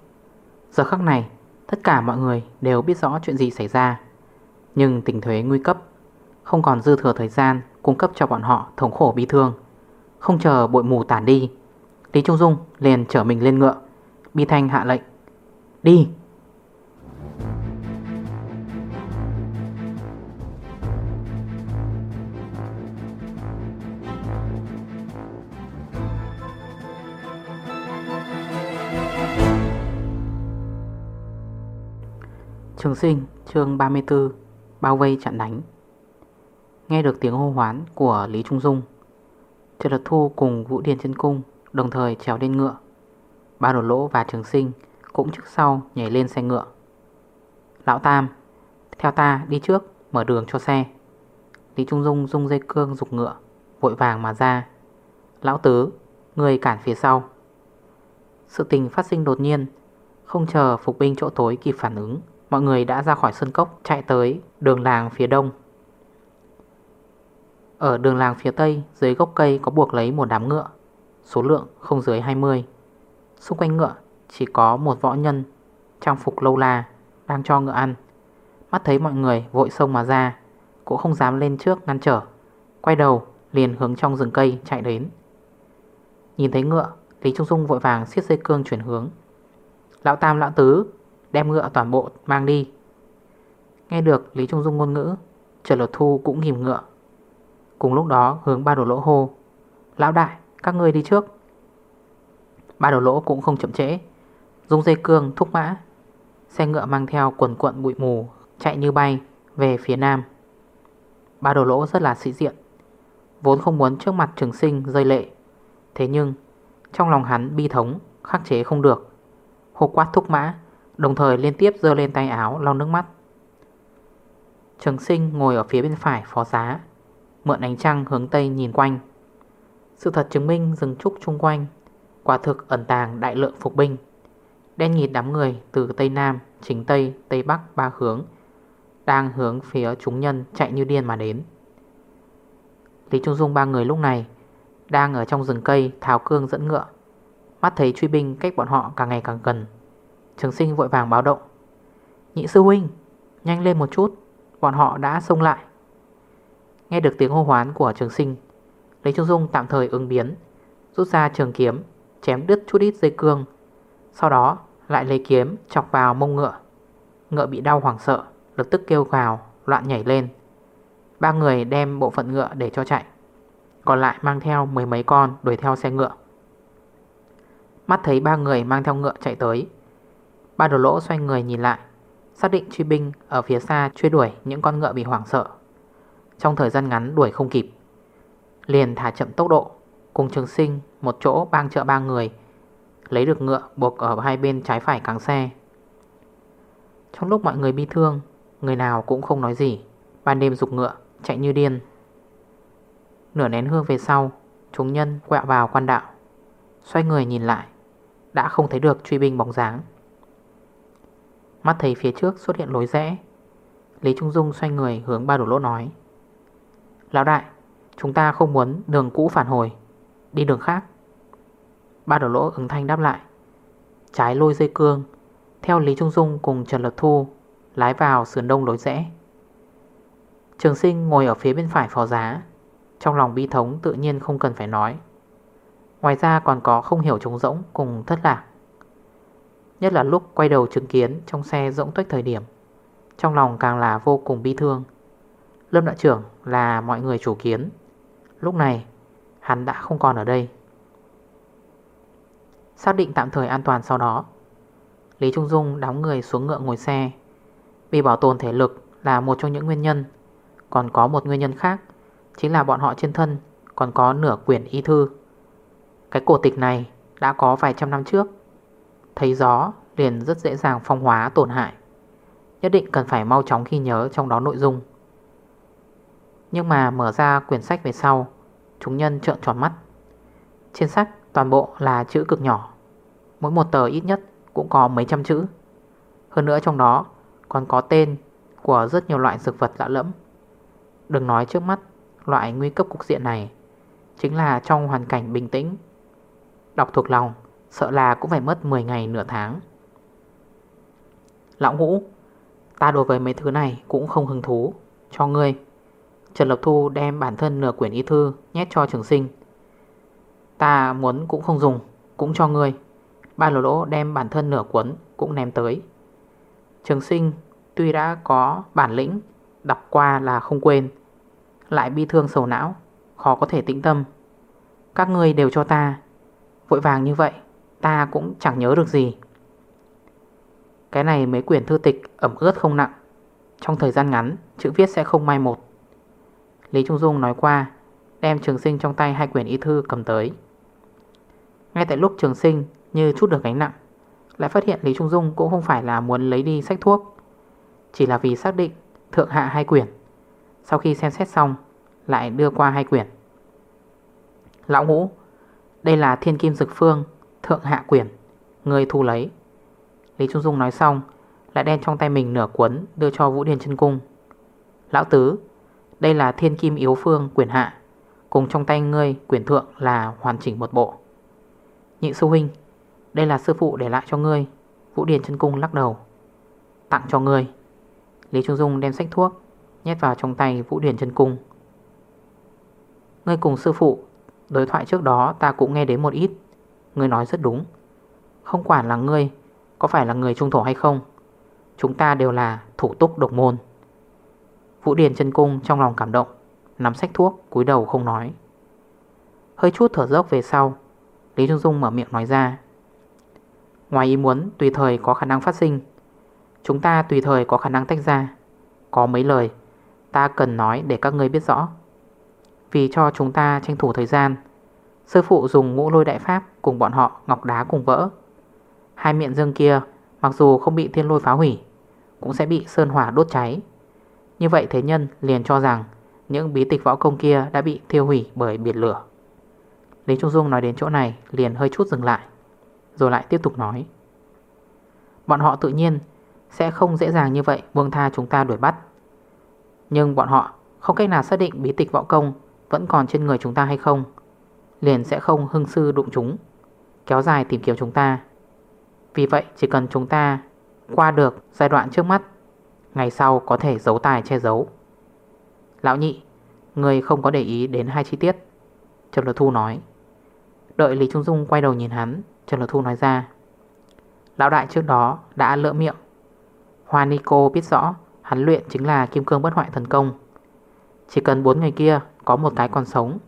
Giờ khắc này, Tất cả mọi người đều biết rõ chuyện gì xảy ra. Nhưng tình thuế nguy cấp, Không còn dư thừa thời gian Cung cấp cho bọn họ thống khổ bi thương. Không chờ bụi mù tản đi, Lý Trung Dung liền trở mình lên ngựa, Bi Thanh hạ lệnh. Đi! Trường sinh, chương 34 Bao vây chặn đánh. Nghe được tiếng hô hoán của Lý Trung Dung Trần Lật Thu cùng Vũ Điền chân Cung Đồng thời trèo lên ngựa. Ba đột lỗ và trường sinh Cũng trước sau nhảy lên xe ngựa. Lão Tam, Theo ta đi trước, mở đường cho xe. Lý Trung Dung dung dây cương dục ngựa, Vội vàng mà ra. Lão Tứ, Người cản phía sau. Sự tình phát sinh đột nhiên, Không chờ phục binh chỗ tối kịp phản ứng Mọi người đã ra khỏi sân cốc, Chạy tới đường làng phía đông. Ở đường làng phía tây, Dưới gốc cây có buộc lấy một đám ngựa, Số lượng không dưới 20 Xung quanh ngựa chỉ có một võ nhân Trang phục lâu la Đang cho ngựa ăn. Mắt thấy mọi người vội sông mà ra, Cũng không dám lên trước ngăn trở, Quay đầu liền hướng trong rừng cây chạy đến. Nhìn thấy ngựa, Lý Trung Dung vội vàng siết dây cương chuyển hướng. Lão Tam, lão Tứ Đem ngựa toàn bộ mang đi. Nghe được Lý Trung Dung ngôn ngữ, Trần Lột Thu cũng nghìm ngựa. Cùng lúc đó, hướng ba đồ lỗ hô, Lão đại, các ngươi đi trước. Ba đồ lỗ cũng không chậm trễ Dung dây cương thúc mã, Xe ngựa mang theo quần cuộn bụi mù Chạy như bay về phía nam. Ba đồ lỗ rất là sĩ diện, Vốn không muốn trước mặt trường sinh rơi lệ. Thế nhưng, Trong lòng hắn bi thống, Khắc chế không được. Hô quát thúc mã Đồng thời liên tiếp dơ lên tay áo lau nước mắt. Trường sinh ngồi ở phía bên phải phó giá Mượn ánh trăng hướng tây nhìn quanh. Sự thật chứng minh rừng trúc chung quanh Quả thực ẩn tàng đại lượng phục binh. Đen nhịt đám người từ Tây Nam, Chính Tây, Tây Bắc ba hướng Đang hướng phía chúng nhân chạy như điên mà đến. Lý Trung Dung ba người lúc này Đang ở trong rừng cây tháo cương dẫn ngựa Mắt thấy truy binh cách bọn họ càng ngày càng gần. Trường sinh vội vàng báo động. Nhị sư huynh, Nhanh lên một chút, Bọn họ đã xông lại. Nghe được tiếng hô hoán của trường sinh, Lý Trung Dung tạm thời ứng biến, Rút ra trường kiếm, Chém đứt chút ít dây cương. Sau đó, lại lấy kiếm chọc vào mông ngựa. Ngựa bị đau hoảng sợ, Lập tức kêu gào, loạn nhảy lên. Ba người đem bộ phận ngựa để cho chạy, Còn lại mang theo mười mấy con đuổi theo xe ngựa. Mắt thấy ba người mang theo ngựa chạy tới Ba đồ lỗ xoay người nhìn lại. Xác định truy binh ở phía xa truy đuổi những con ngựa bị hoảng sợ. Trong thời gian ngắn đuổi không kịp. Liền thả chậm tốc độ, Cùng trường sinh một chỗ bang chợ ba người, Lấy được ngựa buộc ở hai bên trái phải cáng xe. Trong lúc mọi người bi thương, Người nào cũng không nói gì, Ban đêm dục ngựa, chạy như điên. Nửa nén hương về sau, Chúng nhân quẹo vào quan đạo, Xoay người nhìn lại, Đã không thấy được truy binh bóng dáng. Mắt thấy phía trước xuất hiện lối rẽ. Lý Trung Dung xoay người hướng ba đổ lỗ nói. Lão đại, Chúng ta không muốn đường cũ phản hồi. Đi đường khác. Ba đổ lỗ ứng thanh đáp lại. Trái lôi dây cương. Theo Lý Trung Dung cùng Trần Lật Thu, Lái vào sườn đông lối rẽ. Trường sinh ngồi ở phía bên phải phó giá. Trong lòng bi thống tự nhiên không cần phải nói. Ngoài ra còn có không hiểu trống rỗng cùng thất lạc. Nhất là lúc quay đầu chứng kiến trong xe rỗng tuếch thời điểm. Trong lòng càng là vô cùng bi thương. Lâm đại trưởng là mọi người chủ kiến. Lúc này, hắn đã không còn ở đây. Xác định tạm thời an toàn sau đó, Lý Trung Dung đóng người xuống ngựa ngồi xe. Vì bảo tồn thể lực là một trong những nguyên nhân. Còn có một nguyên nhân khác, Chính là bọn họ trên thân Còn có nửa quyển y thư. Cái cổ tịch này đã có vài trăm năm trước. Thấy gió liền rất dễ dàng phong hóa, tổn hại. Nhất định cần phải mau chóng khi nhớ trong đó nội dung. Nhưng mà mở ra quyển sách về sau, Chúng nhân trợn tròn mắt. Trên sách toàn bộ là chữ cực nhỏ. Mỗi một tờ ít nhất cũng có mấy trăm chữ. Hơn nữa trong đó còn có tên của rất nhiều loại dược vật lạ lẫm. Đừng nói trước mắt, loại nguy cấp cục diện này Chính là trong hoàn cảnh bình tĩnh, Đọc thuộc lòng. Sợ là cũng phải mất 10 ngày nửa tháng. Lão ngũ, Ta đối với mấy thứ này cũng không hứng thú. Cho ngươi. Trần Lộc Thu đem bản thân nửa quyển y thư Nhét cho trường sinh. Ta muốn cũng không dùng, Cũng cho ngươi. Ba lỗ lỗ đem bản thân nửa cuốn Cũng ném tới. Trường sinh tuy đã có bản lĩnh, Đọc qua là không quên. Lại bi thương sầu não, Khó có thể tĩnh tâm. Các ngươi đều cho ta. Vội vàng như vậy. Ta cũng chẳng nhớ được gì. Cái này mấy quyển thư tịch ẩm ướt không nặng. Trong thời gian ngắn, Chữ viết sẽ không mai một. Lý Trung Dung nói qua, Đem trường sinh trong tay hai quyển y thư cầm tới. Ngay tại lúc trường sinh Như chút được gánh nặng, Lại phát hiện Lý Trung Dung cũng không phải là muốn lấy đi sách thuốc, Chỉ là vì xác định Thượng hạ hai quyển. Sau khi xem xét xong, Lại đưa qua hai quyển. Lão ngũ, Đây là thiên kim dực phương Thượng hạ quyển Người thu lấy. Lý Trung Dung nói xong, Lại đem trong tay mình nửa cuốn Đưa cho Vũ Điền chân Cung. Lão Tứ, Đây là thiên kim yếu phương quyển hạ, Cùng trong tay ngươi quyển thượng là hoàn chỉnh một bộ. Nhị sư huynh, Đây là sư phụ để lại cho ngươi, Vũ Điền chân Cung lắc đầu. Tặng cho ngươi. Lý Trung Dung đem sách thuốc Nhét vào trong tay Vũ Điền chân Cung. Ngươi cùng sư phụ Đối thoại trước đó ta cũng nghe đến một ít. Ngươi nói rất đúng. Không quản là ngươi, Có phải là người trung thổ hay không, Chúng ta đều là thủ túc độc môn. Vũ Điền chân cung trong lòng cảm động, Nắm sách thuốc, cúi đầu không nói. Hơi chút thở dốc về sau, Lý Trung Dung mở miệng nói ra. Ngoài ý muốn, tùy thời có khả năng phát sinh. Chúng ta tùy thời có khả năng tách ra. Có mấy lời, Ta cần nói để các ngươi biết rõ. Vì cho chúng ta tranh thủ thời gian, Sư phụ dùng ngũ lôi đại pháp cùng bọn họ ngọc đá cùng vỡ. Hai miệng dương kia, mặc dù không bị thiên lôi phá hủy, Cũng sẽ bị sơn hỏa đốt cháy. Như vậy thế nhân liền cho rằng Những bí tịch võ công kia đã bị thiêu hủy bởi biệt lửa. Lý Trung Dung nói đến chỗ này liền hơi chút dừng lại, Rồi lại tiếp tục nói. Bọn họ tự nhiên sẽ không dễ dàng như vậy buông tha chúng ta đuổi bắt. Nhưng bọn họ không cách nào xác định bí tịch võ công vẫn còn trên người chúng ta hay không, Liền sẽ không hưng sư đụng chúng. Kéo dài tìm kiếm chúng ta. Vì vậy, chỉ cần chúng ta Qua được giai đoạn trước mắt, Ngày sau có thể giấu tài che giấu. Lão nhị, Người không có để ý đến hai chi tiết. Trần Lột Thu nói. Đợi Lý Trung Dung quay đầu nhìn hắn, Trần Lột Thu nói ra. Lão đại trước đó đã lỡ miệng. Hoa Nico biết rõ Hắn luyện chính là kim cương bất hoại thần công. Chỉ cần bốn người kia Có một cái còn sống,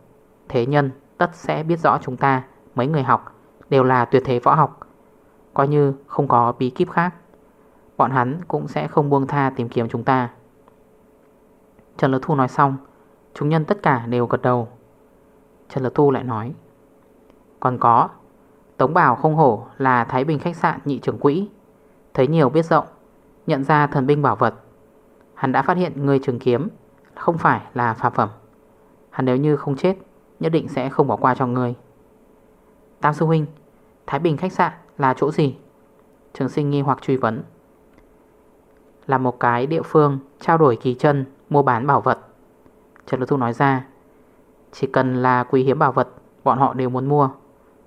Thế nhân tất sẽ biết rõ chúng ta, Mấy người học đều là tuyệt thế võ học. Coi như không có bí kíp khác, Bọn hắn cũng sẽ không buông tha tìm kiếm chúng ta. Trần Lật Thu nói xong, Chúng nhân tất cả đều gật đầu. Trần Lật Thu lại nói, Còn có, Tống Bảo không hổ là Thái Bình khách sạn nhị trưởng quỹ. Thấy nhiều biết rộng, Nhận ra thần binh bảo vật, Hắn đã phát hiện người trường kiếm Không phải là phạm phẩm. Hắn nếu như không chết, Nhất định sẽ không bỏ qua cho người. Tam sư huynh Thái Bình khách sạn là chỗ gì? Trường sinh nghi hoặc truy vấn. Là một cái địa phương Trao đổi kỳ chân, Mua bán bảo vật. Trần Lực Thu nói ra, Chỉ cần là quý hiếm bảo vật, Bọn họ đều muốn mua.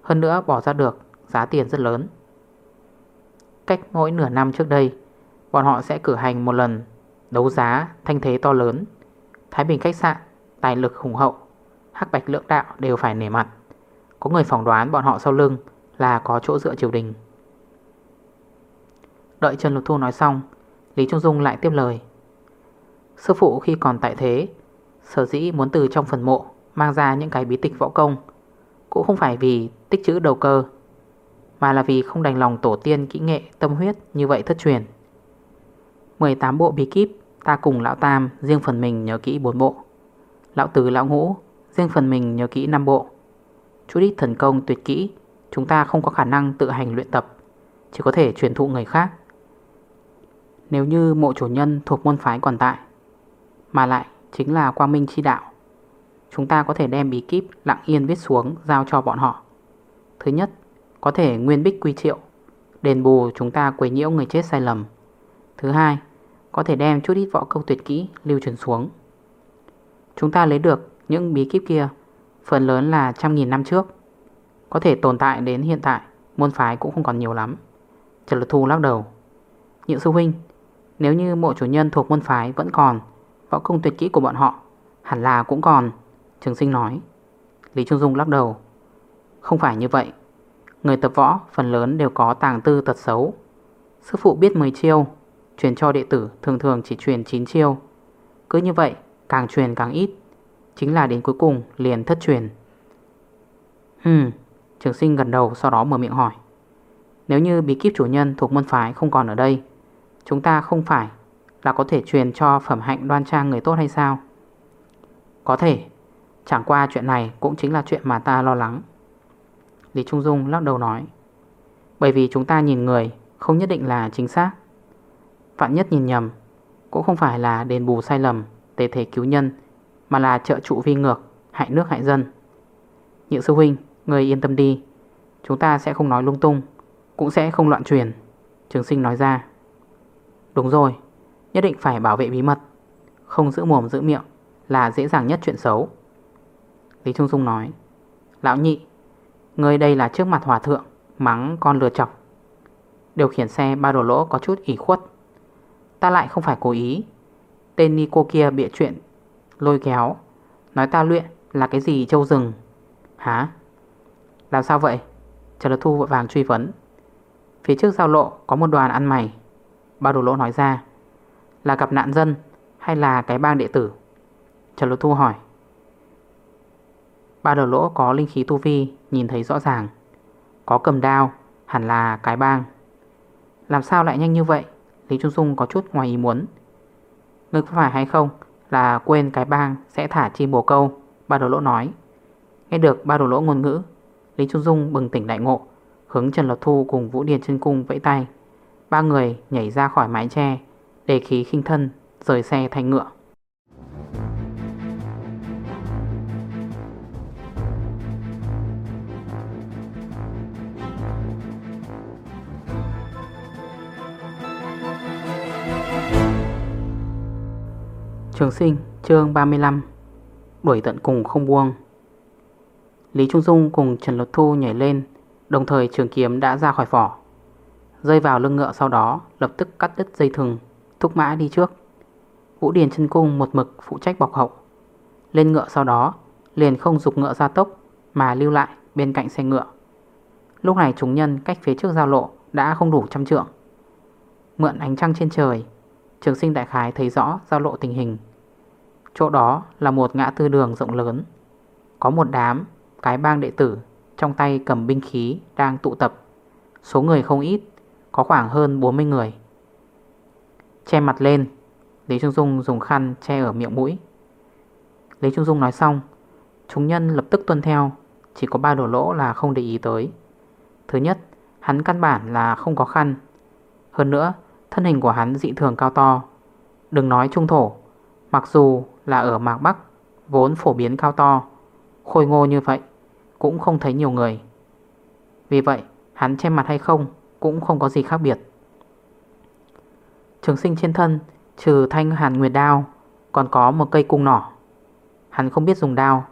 Hơn nữa bỏ ra được, giá tiền rất lớn. Cách mỗi nửa năm trước đây, Bọn họ sẽ cử hành một lần Đấu giá thanh thế to lớn. Thái Bình khách sạn, Tài lực hùng hậu, Hắc bạch lượng đạo đều phải nể mặt. Có người phỏng đoán bọn họ sau lưng là có chỗ dựa triều đình. Đợi Trần Lục Thu nói xong, Lý Trung Dung lại tiếp lời. Sư phụ khi còn tại thế, Sở dĩ muốn từ trong phần mộ Mang ra những cái bí tịch võ công, Cũng không phải vì tích chữ đầu cơ, Mà là vì không đành lòng tổ tiên kỹ nghệ tâm huyết như vậy thất truyền. 18 bộ bí kíp, Ta cùng lão tam riêng phần mình nhớ kỹ 4 bộ. Lão tứ, lão ngũ, riêng phần mình nhớ kỹ 5 bộ. Chú đích thần công tuyệt kỹ Chúng ta không có khả năng tự hành luyện tập, Chỉ có thể truyền thụ người khác. Nếu như mộ chủ nhân thuộc môn phái còn tại, Mà lại chính là quang minh chi đạo, Chúng ta có thể đem bí kíp lặng yên viết xuống Giao cho bọn họ. Thứ nhất, Có thể nguyên bích quy triệu, Đền bù chúng ta quấy nhiễu người chết sai lầm. Thứ hai, Có thể đem chút ít võ câu tuyệt kỹ lưu truyền xuống. Chúng ta lấy được những bí kíp kia, Phần lớn là trăm nghìn năm trước. Có thể tồn tại đến hiện tại, Môn phái cũng không còn nhiều lắm. Trần Lực Thu lắc đầu. Nhịn sư huynh, Nếu như mộ chủ nhân thuộc môn phái vẫn còn, Võ công tuyệt kỹ của bọn họ Hẳn là cũng còn, Trường sinh nói. Lý Trung Dung lắc đầu. Không phải như vậy. Người tập võ phần lớn đều có tàng tư tật xấu. Sư phụ biết 10 chiêu, Truyền cho đệ tử thường thường chỉ truyền 9 chiêu. Cứ như vậy, càng truyền càng ít, Chính là đến cuối cùng liền thất truyền. Hừm Trường sinh gần đầu sau đó mở miệng hỏi. Nếu như bí kíp chủ nhân thuộc môn phái không còn ở đây, Chúng ta không phải là có thể truyền cho phẩm hạnh đoan trang người tốt hay sao? Có thể. Chẳng qua chuyện này cũng chính là chuyện mà ta lo lắng. Lý Trung Dung lắc đầu nói. Bởi vì chúng ta nhìn người Không nhất định là chính xác. Vạn nhất nhìn nhầm, Cũng không phải là đền bù sai lầm, Tế thể cứu nhân, Mà là trợ trụ vi ngược, Hại nước hại dân. Những sư huynh Người yên tâm đi. Chúng ta sẽ không nói lung tung, Cũng sẽ không loạn truyền. Trường sinh nói ra. Đúng rồi, Nhất định phải bảo vệ bí mật. Không giữ mồm, giữ miệng Là dễ dàng nhất chuyện xấu. Lý Trung Dung nói. Lão nhị Người đây là trước mặt hòa thượng, Mắng con lừa chọc. Điều khiển xe ba đồ lỗ có chút ỉ khuất. Ta lại không phải cố ý. Tên ni cô kia bịa chuyện, Lôi kéo. Nói ta luyện là cái gì, châu rừng? Hả? Làm sao vậy? Trần Lực Thu vội vàng truy vấn. Phía trước giao lộ có một đoàn ăn mày. Ba đồ lỗ nói ra, Là gặp nạn dân hay là cái bang đệ tử? Trần Lực Thu hỏi. Ba đầu lỗ có linh khí tu vi Nhìn thấy rõ ràng. Có cầm đao, hẳn là cái bang. Làm sao lại nhanh như vậy? Lý Trung Dung có chút ngoài ý muốn. Ngươi có phải hay không Là quên cái bang sẽ thả chim bồ câu? Ba đầu lỗ nói. Nghe được ba đầu lỗ ngôn ngữ Lý Trung Dung bừng tỉnh đại ngộ, Hướng Trần Lộc Thu cùng Vũ Điền chân Cung vẫy tay. Ba người nhảy ra khỏi mái tre, Để khí khinh thân, Rời xe thành ngựa. Trường sinh chương 35 Đuổi tận cùng không buông. Lý Trung Dung cùng Trần Lột Thu nhảy lên, Đồng thời trường kiếm đã ra khỏi vỏ. Rơi vào lưng ngựa sau đó, Lập tức cắt đứt dây thừng, Thúc mã đi trước. Vũ Điền chân cung một mực phụ trách bọc hậu. Lên ngựa sau đó, Liền không dục ngựa ra tốc, Mà lưu lại bên cạnh xe ngựa. Lúc này chúng nhân cách phía trước giao lộ Đã không đủ trăm trượng. Mượn ánh trăng trên trời, Trường sinh đại khái thấy rõ giao lộ tình hình. Chỗ đó là một ngã tư đường rộng lớn. Có một đám cái bang đệ tử, Trong tay cầm binh khí đang tụ tập. Số người không ít, Có khoảng hơn 40 người. Che mặt lên, Lý Trung Dung dùng khăn che ở miệng mũi. Lý Trung Dung nói xong, Chúng nhân lập tức tuân theo, Chỉ có ba đổ lỗ là không để ý tới. Thứ nhất, Hắn căn bản là không có khăn. Hơn nữa, Thân hình của hắn dị thường cao to. Đừng nói trung thổ, Mặc dù là ở mạc Bắc, Vốn phổ biến cao to, Khôi ngô như vậy cũng không thấy nhiều người. Vì vậy, hắn che mặt hay không Cũng không có gì khác biệt. Trường sinh trên thân, Trừ thanh hàn nguyệt đao, Còn có một cây cung nỏ. Hắn không biết dùng đao.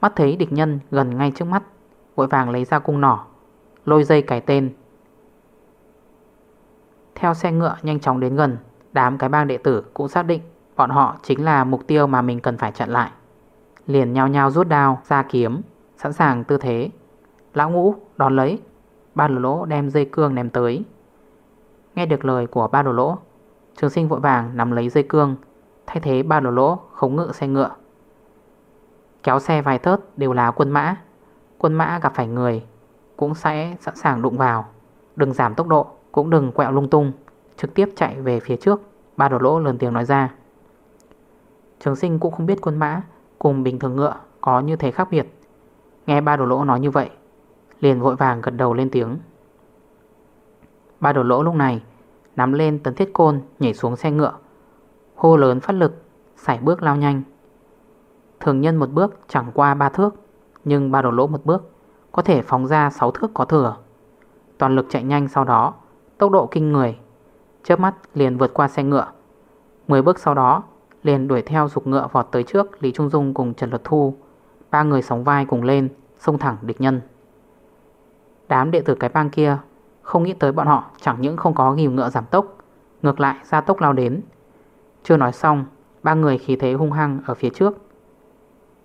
Mắt thấy địch nhân gần ngay trước mắt, Vội vàng lấy ra cung nỏ, Lôi dây cải tên. Theo xe ngựa nhanh chóng đến gần, Đám cái bang đệ tử cũng xác định Bọn họ chính là mục tiêu mà mình cần phải chặn lại. Liền nhau nhau rút đao, ra kiếm. Sẵn sàng tư thế. Lão ngũ đón lấy, Ba đồ lỗ đem dây cương ném tới. Nghe được lời của ba đồ lỗ, Trường sinh vội vàng nắm lấy dây cương, Thay thế ba đồ lỗ khống ngự xe ngựa. Kéo xe vài tớt đều là quân mã. Quân mã gặp phải người cũng sẽ sẵn sàng đụng vào. Đừng giảm tốc độ, Cũng đừng quẹo lung tung. Trực tiếp chạy về phía trước, Ba đồ lỗ lớn tiếng nói ra. Trường sinh cũng không biết quân mã Cùng bình thường ngựa có như thế khác biệt. Nghe ba đồ lỗ nói như vậy, Liền vội vàng gật đầu lên tiếng. Ba đồ lỗ lúc này Nắm lên tấn thiết côn Nhảy xuống xe ngựa, Hô lớn phát lực, Sải bước lao nhanh. Thường nhân một bước chẳng qua ba thước, Nhưng ba đồ lỗ một bước Có thể phóng ra 6 thước có thừa. Toàn lực chạy nhanh sau đó, Tốc độ kinh người, Chớp mắt liền vượt qua xe ngựa. 10 bước sau đó, liền đuổi theo dục ngựa vọt tới trước Lý Trung Dung cùng Trần Luật Thu. Ba người sóng vai cùng lên, Xông thẳng địch nhân. Đám đệ tử cái bang kia Không nghĩ tới bọn họ chẳng những không có nghỉu ngựa giảm tốc, Ngược lại ra tốc lao đến. Chưa nói xong, Ba người khí thế hung hăng ở phía trước.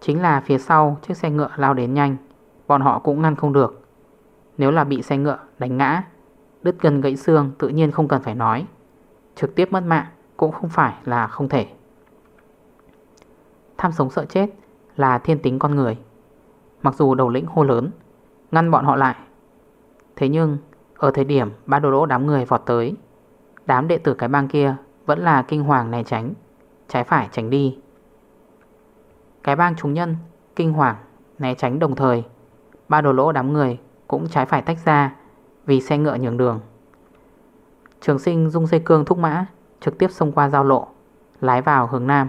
Chính là phía sau chiếc xe ngựa lao đến nhanh, Bọn họ cũng ngăn không được. Nếu là bị xe ngựa đánh ngã, Đứt gần gãy xương tự nhiên không cần phải nói. Trực tiếp mất mạng cũng không phải là không thể. Tham sống sợ chết là thiên tính con người. Mặc dù đầu lĩnh hô lớn, Ngăn bọn họ lại. Thế nhưng, ở thời điểm ba đồ lỗ đám người vọt tới, Đám đệ tử cái bang kia Vẫn là kinh hoàng né tránh, Trái phải tránh đi. Cái bang chúng nhân Kinh hoàng né tránh đồng thời, Ba đồ lỗ đám người cũng trái phải tách ra Vì xe ngựa nhường đường. Trường sinh dung dây cương thúc mã Trực tiếp xông qua giao lộ, Lái vào hướng nam.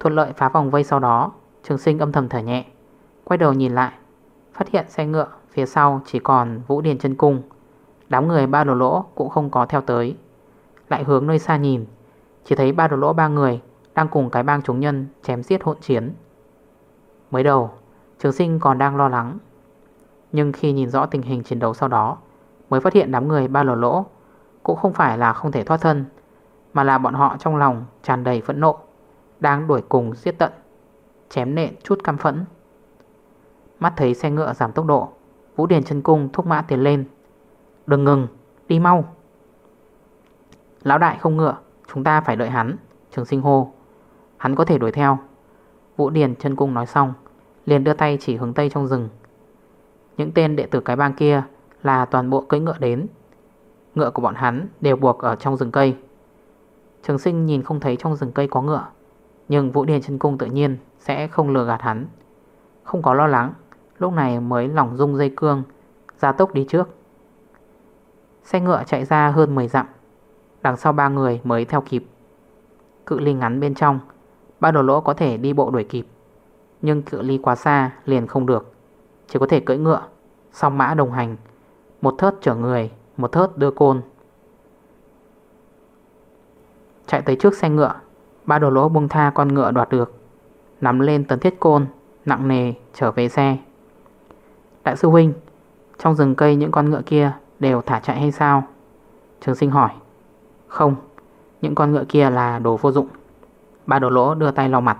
Thuận lợi phá vòng vây sau đó. Trường sinh âm thầm thở nhẹ, Quay đầu nhìn lại, Phát hiện xe ngựa phía sau chỉ còn Vũ Điền chân Cung. Đám người ba đồ lỗ cũng không có theo tới. Lại hướng nơi xa nhìn, Chỉ thấy ba đồ lỗ ba người Đang cùng cái bang chúng nhân chém giết hỗn chiến. Mới đầu, Trường sinh còn đang lo lắng, Nhưng khi nhìn rõ tình hình chiến đấu sau đó, Mới phát hiện đám người ba lỗ lỗ Cũng không phải là không thể thoát thân, Mà là bọn họ trong lòng tràn đầy phẫn nộ. Đang đuổi cùng giết tận Chém nện chút căm phẫn. Mắt thấy xe ngựa giảm tốc độ Vũ điền chân cung thúc mã tiến lên. Đừng ngừng, đi mau. Lão đại không ngựa Chúng ta phải đợi hắn Trường sinh hô. Hắn có thể đuổi theo. Vũ điền chân cung nói xong Liền đưa tay chỉ hướng tây trong rừng. Những tên đệ tử cái bang kia Là toàn bộ cưỡi ngựa đến. Ngựa của bọn hắn đều buộc ở trong rừng cây. Trường sinh nhìn không thấy trong rừng cây có ngựa. Nhưng Vũ Điền chân Cung tự nhiên Sẽ không lừa gạt hắn. Không có lo lắng, Lúc này mới lỏng rung dây cương Ra tốc đi trước. Xe ngựa chạy ra hơn 10 dặm, Đằng sau ba người mới theo kịp. Cự ly ngắn bên trong, Ba đồ lỗ có thể đi bộ đuổi kịp, Nhưng cự ly quá xa liền không được. Chỉ có thể cưỡi ngựa, Song mã đồng hành, Một thớt chở người, Một thớt đưa côn. Chạy tới trước xe ngựa Ba đồ lỗ buông tha con ngựa đoạt được. Nắm lên tấn thiết côn, Nặng nề trở về xe. Đại sư huynh, Trong rừng cây những con ngựa kia Đều thả chạy hay sao? Trường sinh hỏi. Không, Những con ngựa kia là đồ vô dụng. Ba đồ lỗ đưa tay lau mặt.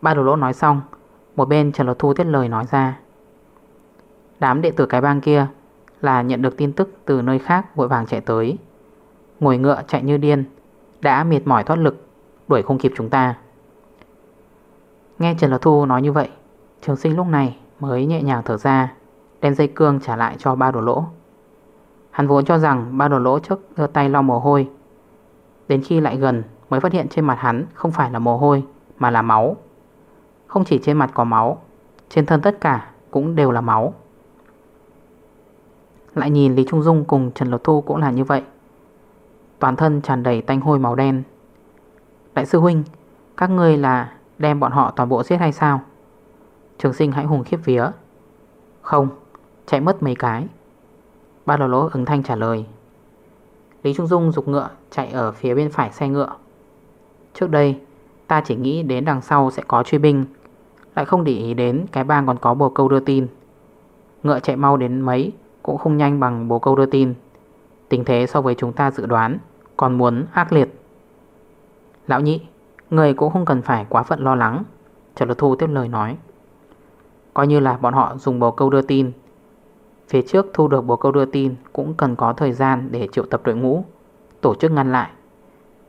Ba đồ lỗ nói xong, Một bên Trần Lột Thu tiết lời nói ra. Đám đệ tử cái bang kia Là nhận được tin tức từ nơi khác Vội vàng chạy tới. Ngồi ngựa chạy như điên, Đã mệt mỏi thoát lực Đuổi không kịp chúng ta. Nghe Trần Lạc Thu nói như vậy, Trường sinh lúc này mới nhẹ nhàng thở ra, Đem dây cương trả lại cho ba đồ lỗ. Hắn vốn cho rằng ba đồ lỗ trước đưa tay lau mồ hôi. Đến khi lại gần mới phát hiện trên mặt hắn không phải là mồ hôi, mà là máu. Không chỉ trên mặt có máu, Trên thân tất cả cũng đều là máu. Lại nhìn Lý Trung Dung cùng Trần Lột Thu cũng là như vậy. Toàn thân tràn đầy tanh hôi màu đen Đại sư Huynh, Các ngươi là đem bọn họ toàn bộ giết hay sao? Trường sinh hãy hùng khiếp vía. Không, Chạy mất mấy cái. Ba lô lỗ ứng thanh trả lời. Lý Trung Dung dục ngựa chạy ở phía bên phải xe ngựa. Trước đây, Ta chỉ nghĩ đến đằng sau sẽ có truy binh, Lại không để ý đến cái bang còn có bồ câu đưa tin. Ngựa chạy mau đến mấy Cũng không nhanh bằng bồ câu đưa tin. Tình thế so với chúng ta dự đoán Còn muốn ác liệt. Lão nhị, Người cũng không cần phải quá phận lo lắng. Trần Lật Thu tiếp lời nói. Coi như là bọn họ dùng bồ câu đưa tin. Phía trước thu được bồ câu đưa tin Cũng cần có thời gian để triệu tập đội ngũ, Tổ chức ngăn lại.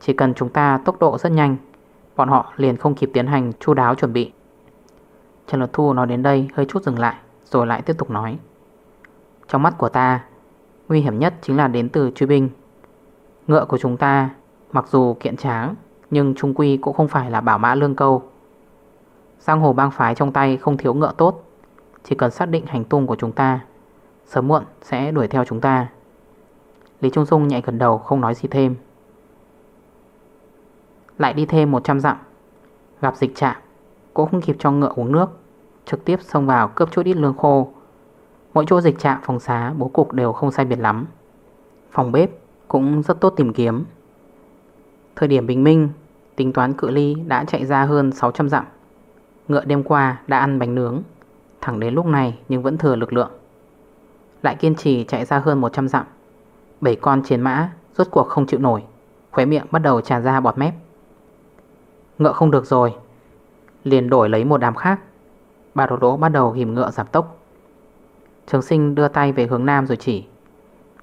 Chỉ cần chúng ta tốc độ rất nhanh, Bọn họ liền không kịp tiến hành chu đáo chuẩn bị. Trần Lật Thu nói đến đây hơi chút dừng lại, Rồi lại tiếp tục nói. Trong mắt của ta, Nguy hiểm nhất chính là đến từ truy binh. Ngựa của chúng ta, Mặc dù kiện tráng nhưng trung quy cũng không phải là bảo mã lương câu. Giang hồ bang phái trong tay không thiếu ngựa tốt. Chỉ cần xác định hành tung của chúng ta, Sớm muộn sẽ đuổi theo chúng ta. Lý Trung Dung nhạy gần đầu, không nói gì thêm. Lại đi thêm 100 dặm, Gặp dịch trạm, Cũng không kịp cho ngựa uống nước, Trực tiếp xông vào cướp chút ít lương khô. Mỗi chỗ dịch trạm phòng xá, bố cục đều không sai biệt lắm. Phòng bếp cũng rất tốt tìm kiếm. Thời điểm bình minh Tính toán cự ly đã chạy ra hơn 600 dặm. Ngựa đêm qua đã ăn bánh nướng. Thẳng đến lúc này nhưng vẫn thừa lực lượng. Lại kiên trì chạy ra hơn 100 dặm. Bảy con chiến mã Rốt cuộc không chịu nổi, Khóe miệng bắt đầu tràn ra bọt mép. Ngựa không được rồi. Liền đổi lấy một đám khác. Bà đồ đỗ bắt đầu hìm ngựa giảm tốc. Trường sinh đưa tay về hướng nam rồi chỉ.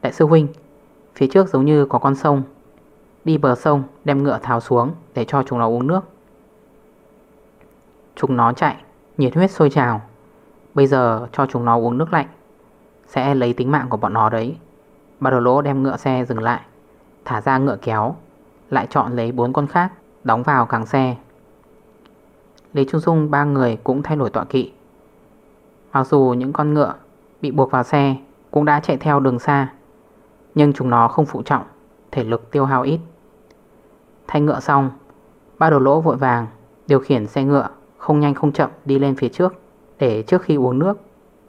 Đại sư huynh, Phía trước giống như có con sông. Đi bờ sông, đem ngựa tháo xuống Để cho chúng nó uống nước. Chúng nó chạy, Nhiệt huyết sôi trào. Bây giờ cho chúng nó uống nước lạnh, Sẽ lấy tính mạng của bọn nó đấy. Bà đồ lỗ đem ngựa xe dừng lại, Thả ra ngựa kéo, Lại chọn lấy bốn con khác Đóng vào càng xe. Lý Trung Dung, ba người cũng thay đổi tọa kỵ. Mặc dù những con ngựa Bị buộc vào xe Cũng đã chạy theo đường xa, Nhưng chúng nó không phụ trọng, Thể lực tiêu hao ít. Thay ngựa xong, Ba đồ lỗ vội vàng, Điều khiển xe ngựa Không nhanh không chậm đi lên phía trước Để trước khi uống nước,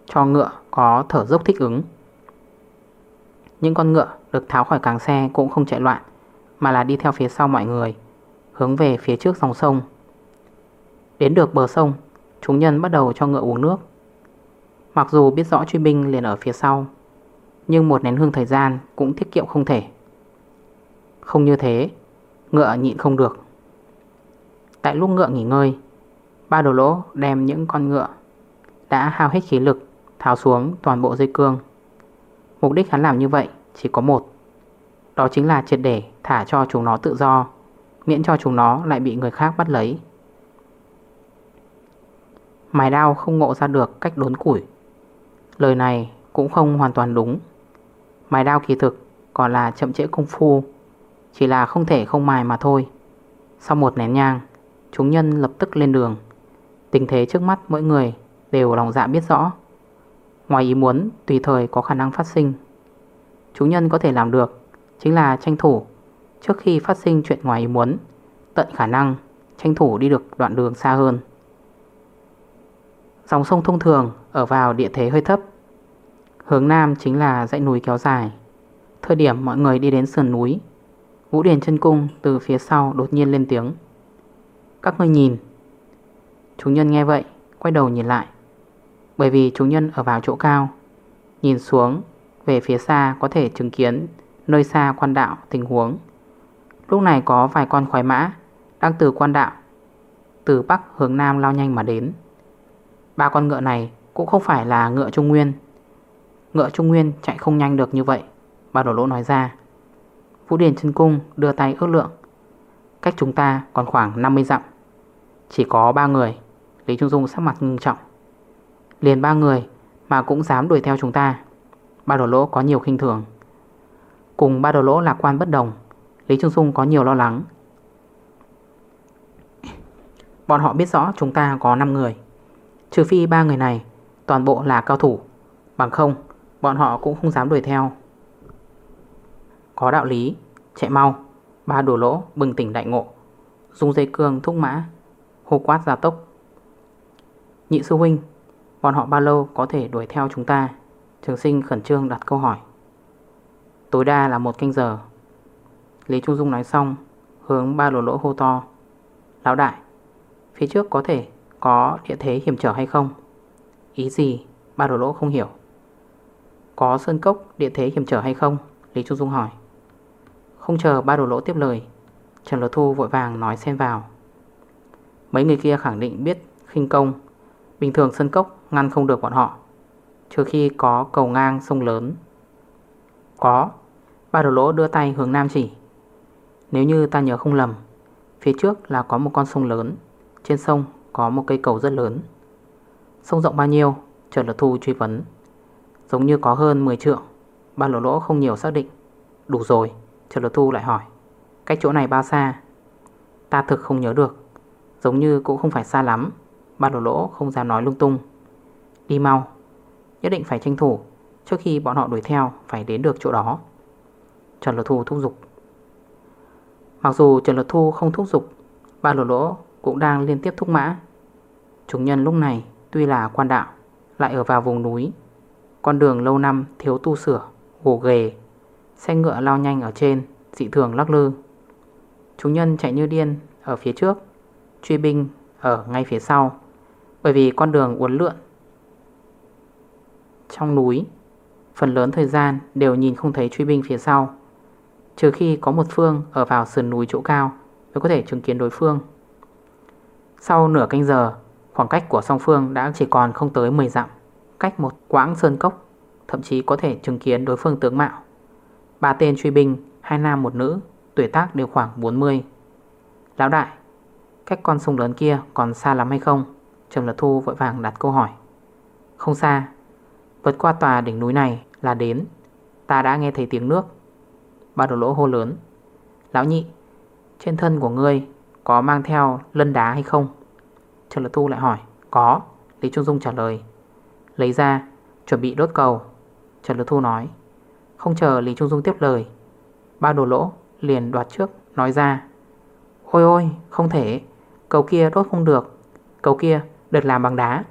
Cho ngựa có thở dốc thích ứng. Những con ngựa được tháo khỏi càng xe cũng không chạy loạn, Mà là đi theo phía sau mọi người, Hướng về phía trước dòng sông. Đến được bờ sông, Chúng nhân bắt đầu cho ngựa uống nước. Mặc dù biết rõ truy binh liền ở phía sau, Nhưng một nén hương thời gian Cũng tiết kiệm không thể. Không như thế Ngựa nhịn không được. Tại lúc ngựa nghỉ ngơi, Ba đồ lỗ đem những con ngựa Đã hao hết khí lực Tháo xuống toàn bộ dây cương. Mục đích hắn làm như vậy chỉ có một, Đó chính là triệt để thả cho chúng nó tự do, Miễn cho chúng nó lại bị người khác bắt lấy. Mài đao không ngộ ra được cách đốn củi. Lời này cũng không hoàn toàn đúng. Mài đao kỳ thực còn là chậm trễ công phu chỉ là không thể không mài mà thôi. Sau một nén nhang, Chúng nhân lập tức lên đường. Tình thế trước mắt mỗi người đều lòng dạ biết rõ. Ngoài ý muốn, tùy thời có khả năng phát sinh. Chúng nhân có thể làm được Chính là tranh thủ. Trước khi phát sinh chuyện ngoài ý muốn, Tận khả năng tranh thủ đi được đoạn đường xa hơn. Dòng sông thông thường ở vào địa thế hơi thấp. Hướng nam chính là dãy núi kéo dài. Thời điểm mọi người đi đến sườn núi Vũ Điền chân Cung từ phía sau đột nhiên lên tiếng. Các ngươi nhìn. Chúng nhân nghe vậy, Quay đầu nhìn lại. Bởi vì chúng nhân ở vào chỗ cao, Nhìn xuống, về phía xa có thể chứng kiến Nơi xa quan đạo tình huống. Lúc này có vài con khoái mã Đang từ quan đạo, Từ bắc hướng nam lao nhanh mà đến. Ba con ngựa này cũng không phải là ngựa Trung Nguyên. Ngựa Trung Nguyên chạy không nhanh được như vậy, Bà đổ lỗ nói ra. Vũ Điền chân Cung đưa tay ước lượng. Cách chúng ta còn khoảng 50 dặm. Chỉ có 3 người. Lý Trung Dung sắc mặt ngưng trọng. Liền 3 người mà cũng dám đuổi theo chúng ta. Ba đồ lỗ có nhiều khinh thường. Cùng ba đồ lỗ lạc quan bất đồng, Lý Trung Dung có nhiều lo lắng. Bọn họ biết rõ chúng ta có 5 người. Trừ phi ba người này Toàn bộ là cao thủ. Bằng không, bọn họ cũng không dám đuổi theo. Có đạo lý. Chạy mau. Ba đổ lỗ, bừng tỉnh đại ngộ. Dùng dây cương thúc mã. Hô quát ra tốc. Nhị sư huynh, Bọn họ bao lâu có thể đuổi theo chúng ta? Trường sinh khẩn trương đặt câu hỏi. Tối đa là một canh giờ. Lý Trung Dung nói xong, Hướng ba lỗ lỗ hô to. Lão đại, Phía trước có thể có địa thế hiểm trở hay không? Ý gì? Ba đồ lỗ không hiểu. Có sơn cốc địa thế hiểm trở hay không? Lý Trung Dung hỏi. Không chờ ba đồ lỗ tiếp lời, Trần Lột Thu vội vàng nói xen vào. Mấy người kia khẳng định biết khinh công. Bình thường sân cốc ngăn không được bọn họ, Trừ khi có cầu ngang sông lớn. Có, Ba đồ lỗ đưa tay hướng nam chỉ. Nếu như ta nhớ không lầm, Phía trước là có một con sông lớn, Trên sông có một cây cầu rất lớn. Sông rộng bao nhiêu? Trần Lột Thu truy vấn. Giống như có hơn 10 trượng, Ba lỗ lỗ không nhiều xác định. Đủ rồi. Trần Lột Thu lại hỏi, Cách chỗ này bao xa? Ta thực không nhớ được, Giống như cũng không phải xa lắm Ba lỗ lỗ không dám nói lung tung. Đi mau, Nhất định phải tranh thủ Trước khi bọn họ đuổi theo Phải đến được chỗ đó. Trần Lột Thu thúc giục. Mặc dù Trần Lột Thu không thúc giục Ba lỗ lỗ cũng đang liên tiếp thúc mã. Chúng nhân lúc này tuy là quan đạo, Lại ở vào vùng núi, Con đường lâu năm thiếu tu sửa Gồ ghề Xe ngựa lao nhanh ở trên, Dị thường lắc lư. Chúng nhân chạy như điên ở phía trước, Truy binh ở ngay phía sau, Bởi vì con đường uốn lượn Trong núi, Phần lớn thời gian đều nhìn không thấy truy binh phía sau, Trừ khi có một phương ở vào sườn núi chỗ cao Mới có thể chứng kiến đối phương. Sau nửa canh giờ, Khoảng cách của song phương đã chỉ còn không tới 10 dặm, Cách một quãng sơn cốc, Thậm chí có thể chứng kiến đối phương tướng mạo. Ba tên truy binh, Hai nam, một nữ, Tuổi tác đều khoảng 40 Lão đại, Cách con sông lớn kia còn xa lắm hay không? Trầm Lật Thu vội vàng đặt câu hỏi. Không xa. Vượt qua tòa đỉnh núi này là đến. Ta đã nghe thấy tiếng nước, Ba đồ lỗ hô lớn. Lão nhị, Trên thân của ngươi có mang theo lân đá hay không? Trần Lật Thu lại hỏi. Có, Lý Trung Dung trả lời. Lấy ra, chuẩn bị đốt cầu. Trần Lật Thu nói. Không chờ Lý Trung Dung tiếp lời, Ba đồ lỗ liền đoạt trước, nói ra, Ôi ôi, không thể, Cầu kia đốt không được, Cầu kia được làm bằng đá.